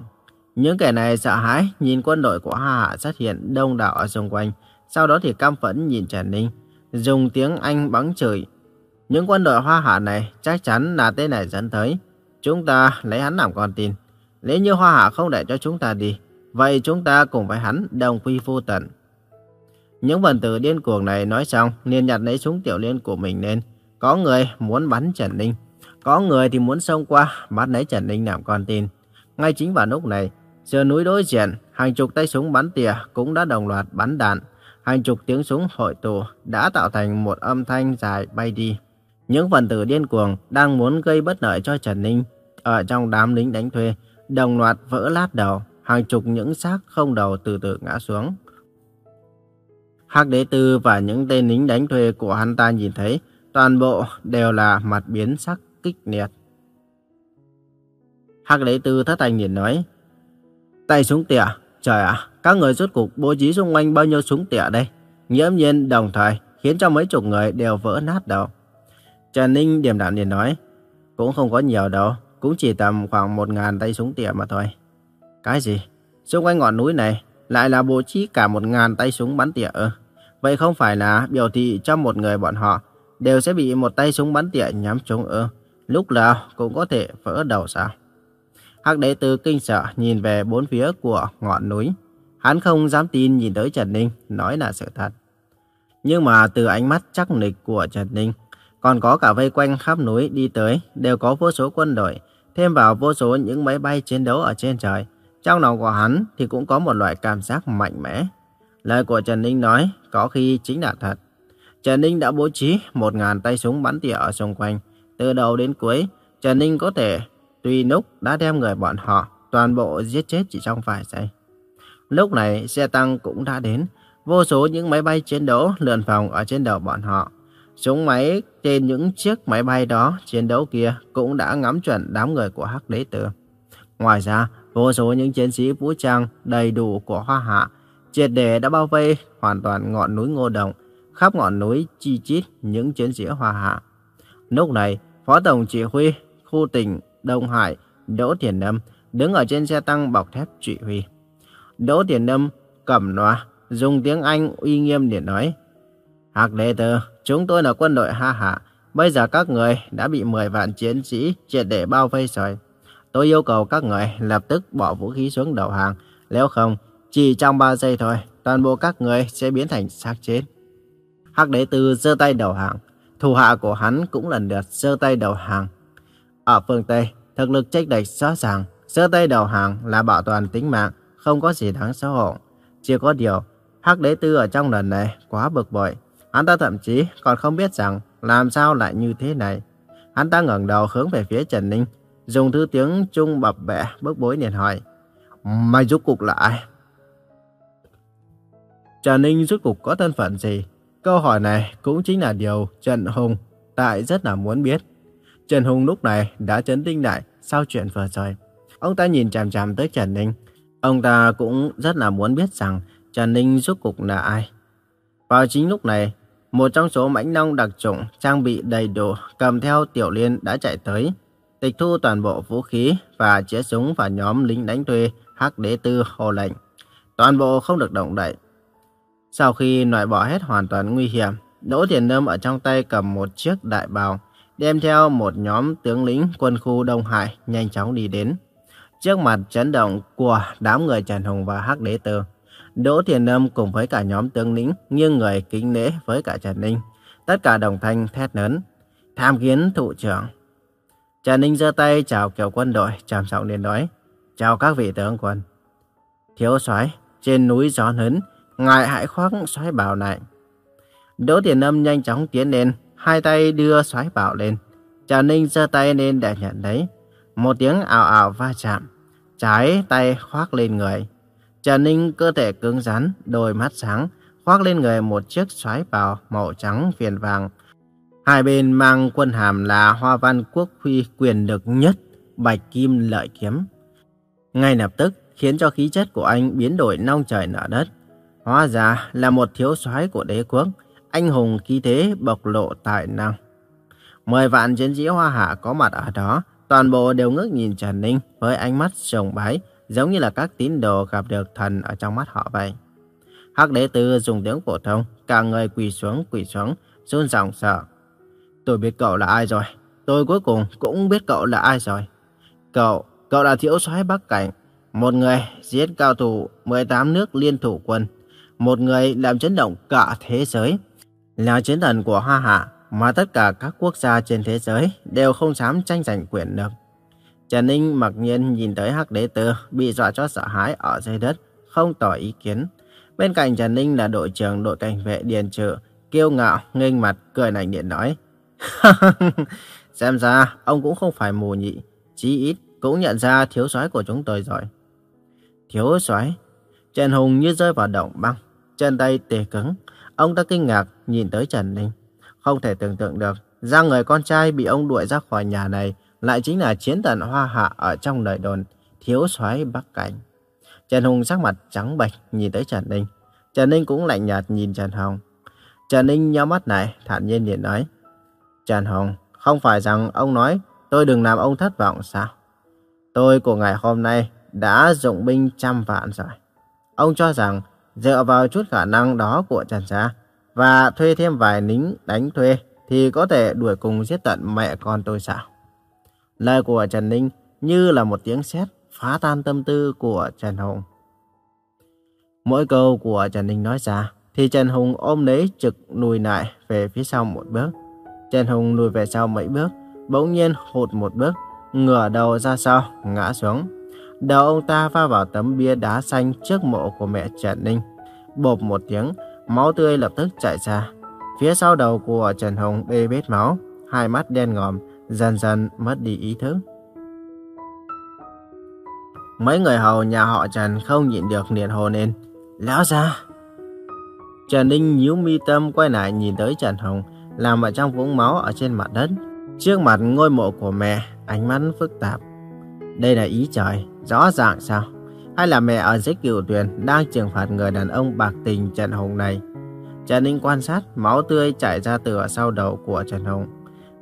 Những kẻ này sợ hãi nhìn quân đội của Hoa Hạ xuất hiện đông đảo ở xung quanh, sau đó thì cam phẫn nhìn Trần Ninh, dùng tiếng Anh bắn chửi. Những quân đội Hoa Hạ này chắc chắn là tên này dẫn tới. Chúng ta lấy hắn làm con tin. Nếu như Hoa Hạ không để cho chúng ta đi, vậy chúng ta cùng với hắn đồng quy vô tận. Những vần tử điên cuồng này nói xong, liền nhặt lấy súng tiểu liên của mình lên. Có người muốn bắn Trần Ninh, có người thì muốn xông qua bắt lấy Trần Ninh làm con tin. Ngay chính vào lúc này, sườn núi đối diện, hàng chục tay súng bắn tỉa cũng đã đồng loạt bắn đạn. Hàng chục tiếng súng hội tụ đã tạo thành một âm thanh dài bay đi. Những phần tử điên cuồng đang muốn gây bất lợi cho Trần Ninh ở trong đám lính đánh thuê, đồng loạt vỡ lát đầu, hàng chục những xác không đầu từ từ ngã xuống. Hắc đế tư và những tên lính đánh thuê của hắn ta nhìn thấy, toàn bộ đều là mặt biến sắc kích liệt. Hắc đế tư thất thanh nhìn nói, tay súng tỉa, trời ạ, các người rốt cục bố trí xung quanh bao nhiêu súng tỉa đây? Nghiễm nhiên đồng thời khiến cho mấy chục người đều vỡ nát đầu. Trần Ninh điềm đạm liền nói, cũng không có nhiều đâu, cũng chỉ tầm khoảng một ngàn tay súng tỉa mà thôi. Cái gì? Xung quanh ngọn núi này lại là bố trí cả một ngàn tay súng bắn tỉa ư? Vậy không phải là biểu thị cho một người bọn họ đều sẽ bị một tay súng bắn tỉa nhắm trúng ư? Lúc nào cũng có thể vỡ đầu sao? Hắc đế tư kinh sợ nhìn về bốn phía của ngọn núi. Hắn không dám tin nhìn tới Trần Ninh, nói là sự thật. Nhưng mà từ ánh mắt chắc nịch của Trần Ninh, còn có cả vây quanh khắp núi đi tới, đều có vô số quân đội, thêm vào vô số những máy bay chiến đấu ở trên trời. Trong lòng của hắn thì cũng có một loại cảm giác mạnh mẽ. Lời của Trần Ninh nói có khi chính là thật. Trần Ninh đã bố trí một ngàn tay súng bắn tỉa ở xung quanh. Từ đầu đến cuối, Trần Ninh có thể tùy lúc đã đem người bọn họ toàn bộ giết chết chỉ trong vài giây. Lúc này xe tăng cũng đã đến, vô số những máy bay chiến đấu lượn vòng ở trên đầu bọn họ. Súng máy trên những chiếc máy bay đó chiến đấu kia cũng đã ngắm chuẩn đám người của Hắc Đế Tử. Ngoài ra, vô số những chiến sĩ vũ trang đầy đủ của Hoa Hạ triệt để đã bao vây hoàn toàn ngọn núi Ngô Đồng, khắp ngọn núi chi chít những chiến sĩ Hoa Hạ. Lúc này, Phó Tổng Chỉ huy khu tỉnh Đông Hải Đỗ Thiền Lâm đứng ở trên xe tăng bọc thép chỉ huy. Đỗ Thiền Lâm cầm loa, dùng tiếng Anh uy nghiêm để nói Hạc đệ tử, chúng tôi là quân đội Ha Hạ. Bây giờ các người đã bị 10 vạn chiến sĩ triệt để bao vây rồi. Tôi yêu cầu các người lập tức bỏ vũ khí xuống đầu hàng. Nếu không, chỉ trong 3 giây thôi, toàn bộ các người sẽ biến thành xác chết. Hắc đế tư giơ tay đầu hàng. Thủ hạ của hắn cũng lần lượt giơ tay đầu hàng. Ở phương Tây, thực lực trách địch rõ ràng, giơ tay đầu hàng là bảo toàn tính mạng, không có gì đáng xấu hổ. Chỉ có điều, Hắc Đế Tư ở trong lần này quá bực bội. Hắn ta thậm chí còn không biết rằng làm sao lại như thế này. Hắn ta ngẩng đầu hướng về phía Trần Ninh, dùng thứ tiếng Trung bập bẹ bức bối liền hỏi. Mày rút cục là ai? Trần Ninh rút cục có thân phận gì? Câu hỏi này cũng chính là điều Trần Hùng tại rất là muốn biết. Trần Hùng lúc này đã chấn tinh lại sau chuyện vừa rồi. Ông ta nhìn chằm chằm tới Trần Ninh. Ông ta cũng rất là muốn biết rằng Trần Ninh rút cục là ai. Vào chính lúc này, một trong số mãnh nông đặc chủng trang bị đầy đủ cầm theo Tiểu Liên đã chạy tới. Tịch thu toàn bộ vũ khí và chĩa súng và nhóm lính đánh thuê Hắc Đế Tư hồ lệnh. Toàn bộ không được động đậy. Sau khi loại bỏ hết hoàn toàn nguy hiểm, Đỗ Thiền Nâm ở trong tay cầm một chiếc đại bào, đem theo một nhóm tướng lĩnh quân khu Đông Hải nhanh chóng đi đến. Trước mặt chấn động của đám người Trần Hùng và Hắc Đế Tư, Đỗ Thiền Nâm cùng với cả nhóm tướng lĩnh nghiêng người kính lễ với cả Trần Ninh. Tất cả đồng thanh thét lớn, tham kiến thủ trưởng. Trần Ninh giơ tay chào kiểu quân đội, trầm giọng liền nói, chào các vị tướng quân. Thiếu soái trên núi gió lớn, ngài hãy khoác soái bào này. Đỗ Thiền Nâm nhanh chóng tiến lên, hai tay đưa soái bào lên. Trần Ninh giơ tay lên để nhận lấy. Một tiếng ảo ảo va chạm, trái tay khoác lên người. Trần Ninh cơ thể cứng rắn, đôi mắt sáng, khoác lên người một chiếc xoái bào màu trắng viền vàng. Hai bên mang quân hàm là hoa văn quốc huy quyền lực nhất, bạch kim lợi kiếm. Ngay lập tức khiến cho khí chất của anh biến đổi nong trời nở đất. Hóa ra là một thiếu soái của đế quốc, anh hùng khí thế bộc lộ tài năng. Mười vạn chiến sĩ hoa hạ có mặt ở đó, toàn bộ đều ngước nhìn Trần Ninh với ánh mắt sùng bái, giống như là các tín đồ gặp được thần ở trong mắt họ vậy. Hắc đế tử dùng tiếng phổ thông, cả người quỳ xuống quỳ xuống, run giọng sợ. Tôi biết cậu là ai rồi, tôi cuối cùng cũng biết cậu là ai rồi. Cậu, cậu là thiếu soái Bắc Cảnh, một người giết cao thủ 18 nước liên thủ quân, một người làm chấn động cả thế giới, là chiến thần của Hoa Hạ mà tất cả các quốc gia trên thế giới đều không dám tranh giành quyền lực. Trần Ninh mặc nhiên nhìn tới Hắc Đế tử bị dọa cho sợ hãi ở dưới đất, không tỏ ý kiến. Bên cạnh Trần Ninh là đội trưởng đội cảnh vệ Điền Trự, kiêu ngạo, nghênh mặt, cười lạnh điện nói. Xem ra, ông cũng không phải mù nhị, chí ít cũng nhận ra thiếu soái của chúng tôi rồi. Thiếu soái Trần Hùng như rơi vào động băng, chân tay tê cứng. Ông ta kinh ngạc nhìn tới Trần Ninh. Không thể tưởng tượng được, ra người con trai bị ông đuổi ra khỏi nhà này lại chính là chiến thần Hoa Hạ ở trong đời đồn, thiếu soái Bắc Cảnh. Trần Hùng sắc mặt trắng bệch nhìn tới Trần Ninh. Trần Ninh cũng lạnh nhạt nhìn Trần Hùng. Trần Ninh nhắm mắt lại, thản nhiên liền nói. Trần Hùng, không phải rằng ông nói tôi đừng làm ông thất vọng sao? Tôi của ngày hôm nay đã dụng binh trăm vạn rồi. Ông cho rằng dựa vào chút khả năng đó của Trần Gia và thuê thêm vài lính đánh thuê thì có thể đuổi cùng giết tận mẹ con tôi sao? Lời của Trần Ninh như là một tiếng sét phá tan tâm tư của Trần Hùng. Mỗi câu của Trần Ninh nói ra, thì Trần Hùng ôm lấy trực lùi lại về phía sau một bước. Trần Hùng lùi về sau mấy bước, bỗng nhiên hụt một bước, ngửa đầu ra sau, ngã xuống. Đầu ông ta va vào tấm bia đá xanh trước mộ của mẹ Trần Ninh. Bộp một tiếng, máu tươi lập tức chảy ra. Phía sau đầu của Trần Hùng bê bết máu, hai mắt đen ngòm, dần dần mất đi ý thức. Mấy người hầu nhà họ Trần không nhịn được liền hồ lên. Lão ra! Trần Ninh nhíu mi tâm quay lại nhìn tới Trần Hồng, làm ở trong vũng máu ở trên mặt đất. Trước mặt ngôi mộ của mẹ, ánh mắt phức tạp. Đây là ý trời, rõ ràng sao? Hay là mẹ ở dưới cựu tuyền đang trừng phạt người đàn ông bạc tình Trần Hồng này? Trần Ninh quan sát máu tươi chảy ra từ ở sau đầu của Trần Hồng.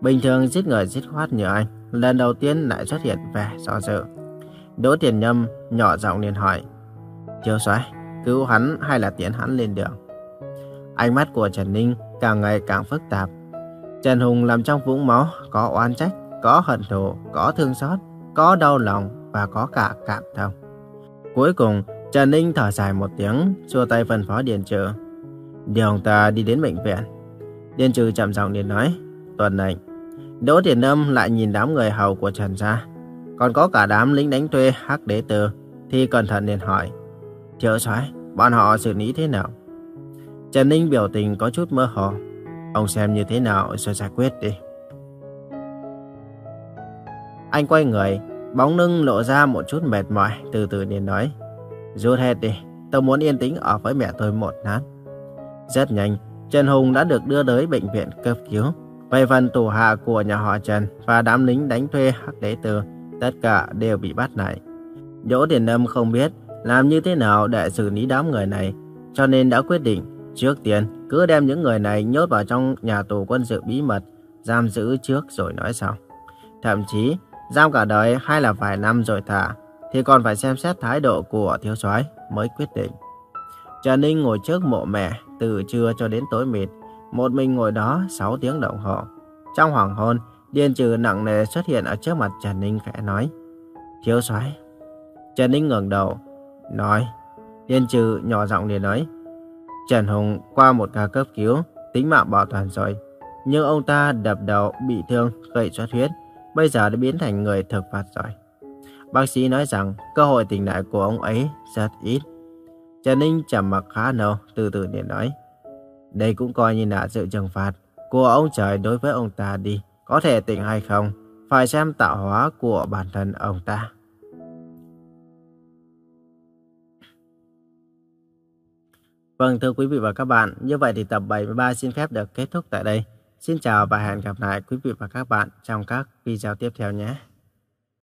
Bình thường giết người giết khoát như anh, lần đầu tiên lại xuất hiện vẻ do dự. Đỗ Tiền Nhâm nhỏ giọng liền hỏi, Chiêu soái cứu hắn hay là tiến hắn lên đường? Ánh mắt của Trần Ninh càng ngày càng phức tạp. Trần Hùng làm trong vũng máu có oan trách, có hận thù, có thương xót, có đau lòng và có cả cảm thông. Cuối cùng, Trần Ninh thở dài một tiếng, xua tay phân phó Điền Trừ. Điều ông ta đi đến bệnh viện. Điền Trừ chậm giọng liền nói, tuần này Đỗ Tiền Lâm lại nhìn đám người hầu của Trần gia. còn có cả đám lính đánh thuê hắc đế tử, thì cẩn thận liền hỏi. Thiếu soái, bọn họ xử lý thế nào? Trần Ninh biểu tình có chút mơ hồ. Ông xem như thế nào rồi giải quyết đi. Anh quay người, bóng lưng lộ ra một chút mệt mỏi, từ từ liền nói. Rút hết đi, tôi muốn yên tĩnh ở với mẹ tôi một lát. Rất nhanh, Trần Hùng đã được đưa tới bệnh viện cấp cứu. Về phần tù hạ của nhà họ Trần và đám lính đánh thuê hắc đế tử, tất cả đều bị bắt lại. Đỗ Điền Lâm không biết làm như thế nào để xử lý đám người này, cho nên đã quyết định trước tiên cứ đem những người này nhốt vào trong nhà tù quân sự bí mật, giam giữ trước rồi nói sau. Thậm chí, giam cả đời hay là vài năm rồi thả, thì còn phải xem xét thái độ của thiếu soái mới quyết định. Trần Ninh ngồi trước mộ mẹ từ trưa cho đến tối mịt, một mình ngồi đó 6 tiếng đồng hồ. Trong hoàng hôn, Điền Trừ nặng nề xuất hiện ở trước mặt Trần Ninh khẽ nói. Thiếu soái Trần Ninh ngẩng đầu, nói. Điền Trừ nhỏ giọng liền nói. Trần Hùng qua một ca cấp cứu, tính mạng bảo toàn rồi. Nhưng ông ta đập đầu bị thương, gây xuất huyết, bây giờ đã biến thành người thực vật rồi. Bác sĩ nói rằng cơ hội tỉnh lại của ông ấy rất ít. Trần Ninh trầm mặc khá lâu, từ từ liền nói. Đây cũng coi như là sự trừng phạt của ông trời đối với ông ta đi. Có thể tỉnh hay không, phải xem tạo hóa của bản thân ông ta. Vâng thưa quý vị và các bạn, như vậy thì tập 73 xin phép được kết thúc tại đây. Xin chào và hẹn gặp lại quý vị và các bạn trong các video tiếp theo nhé.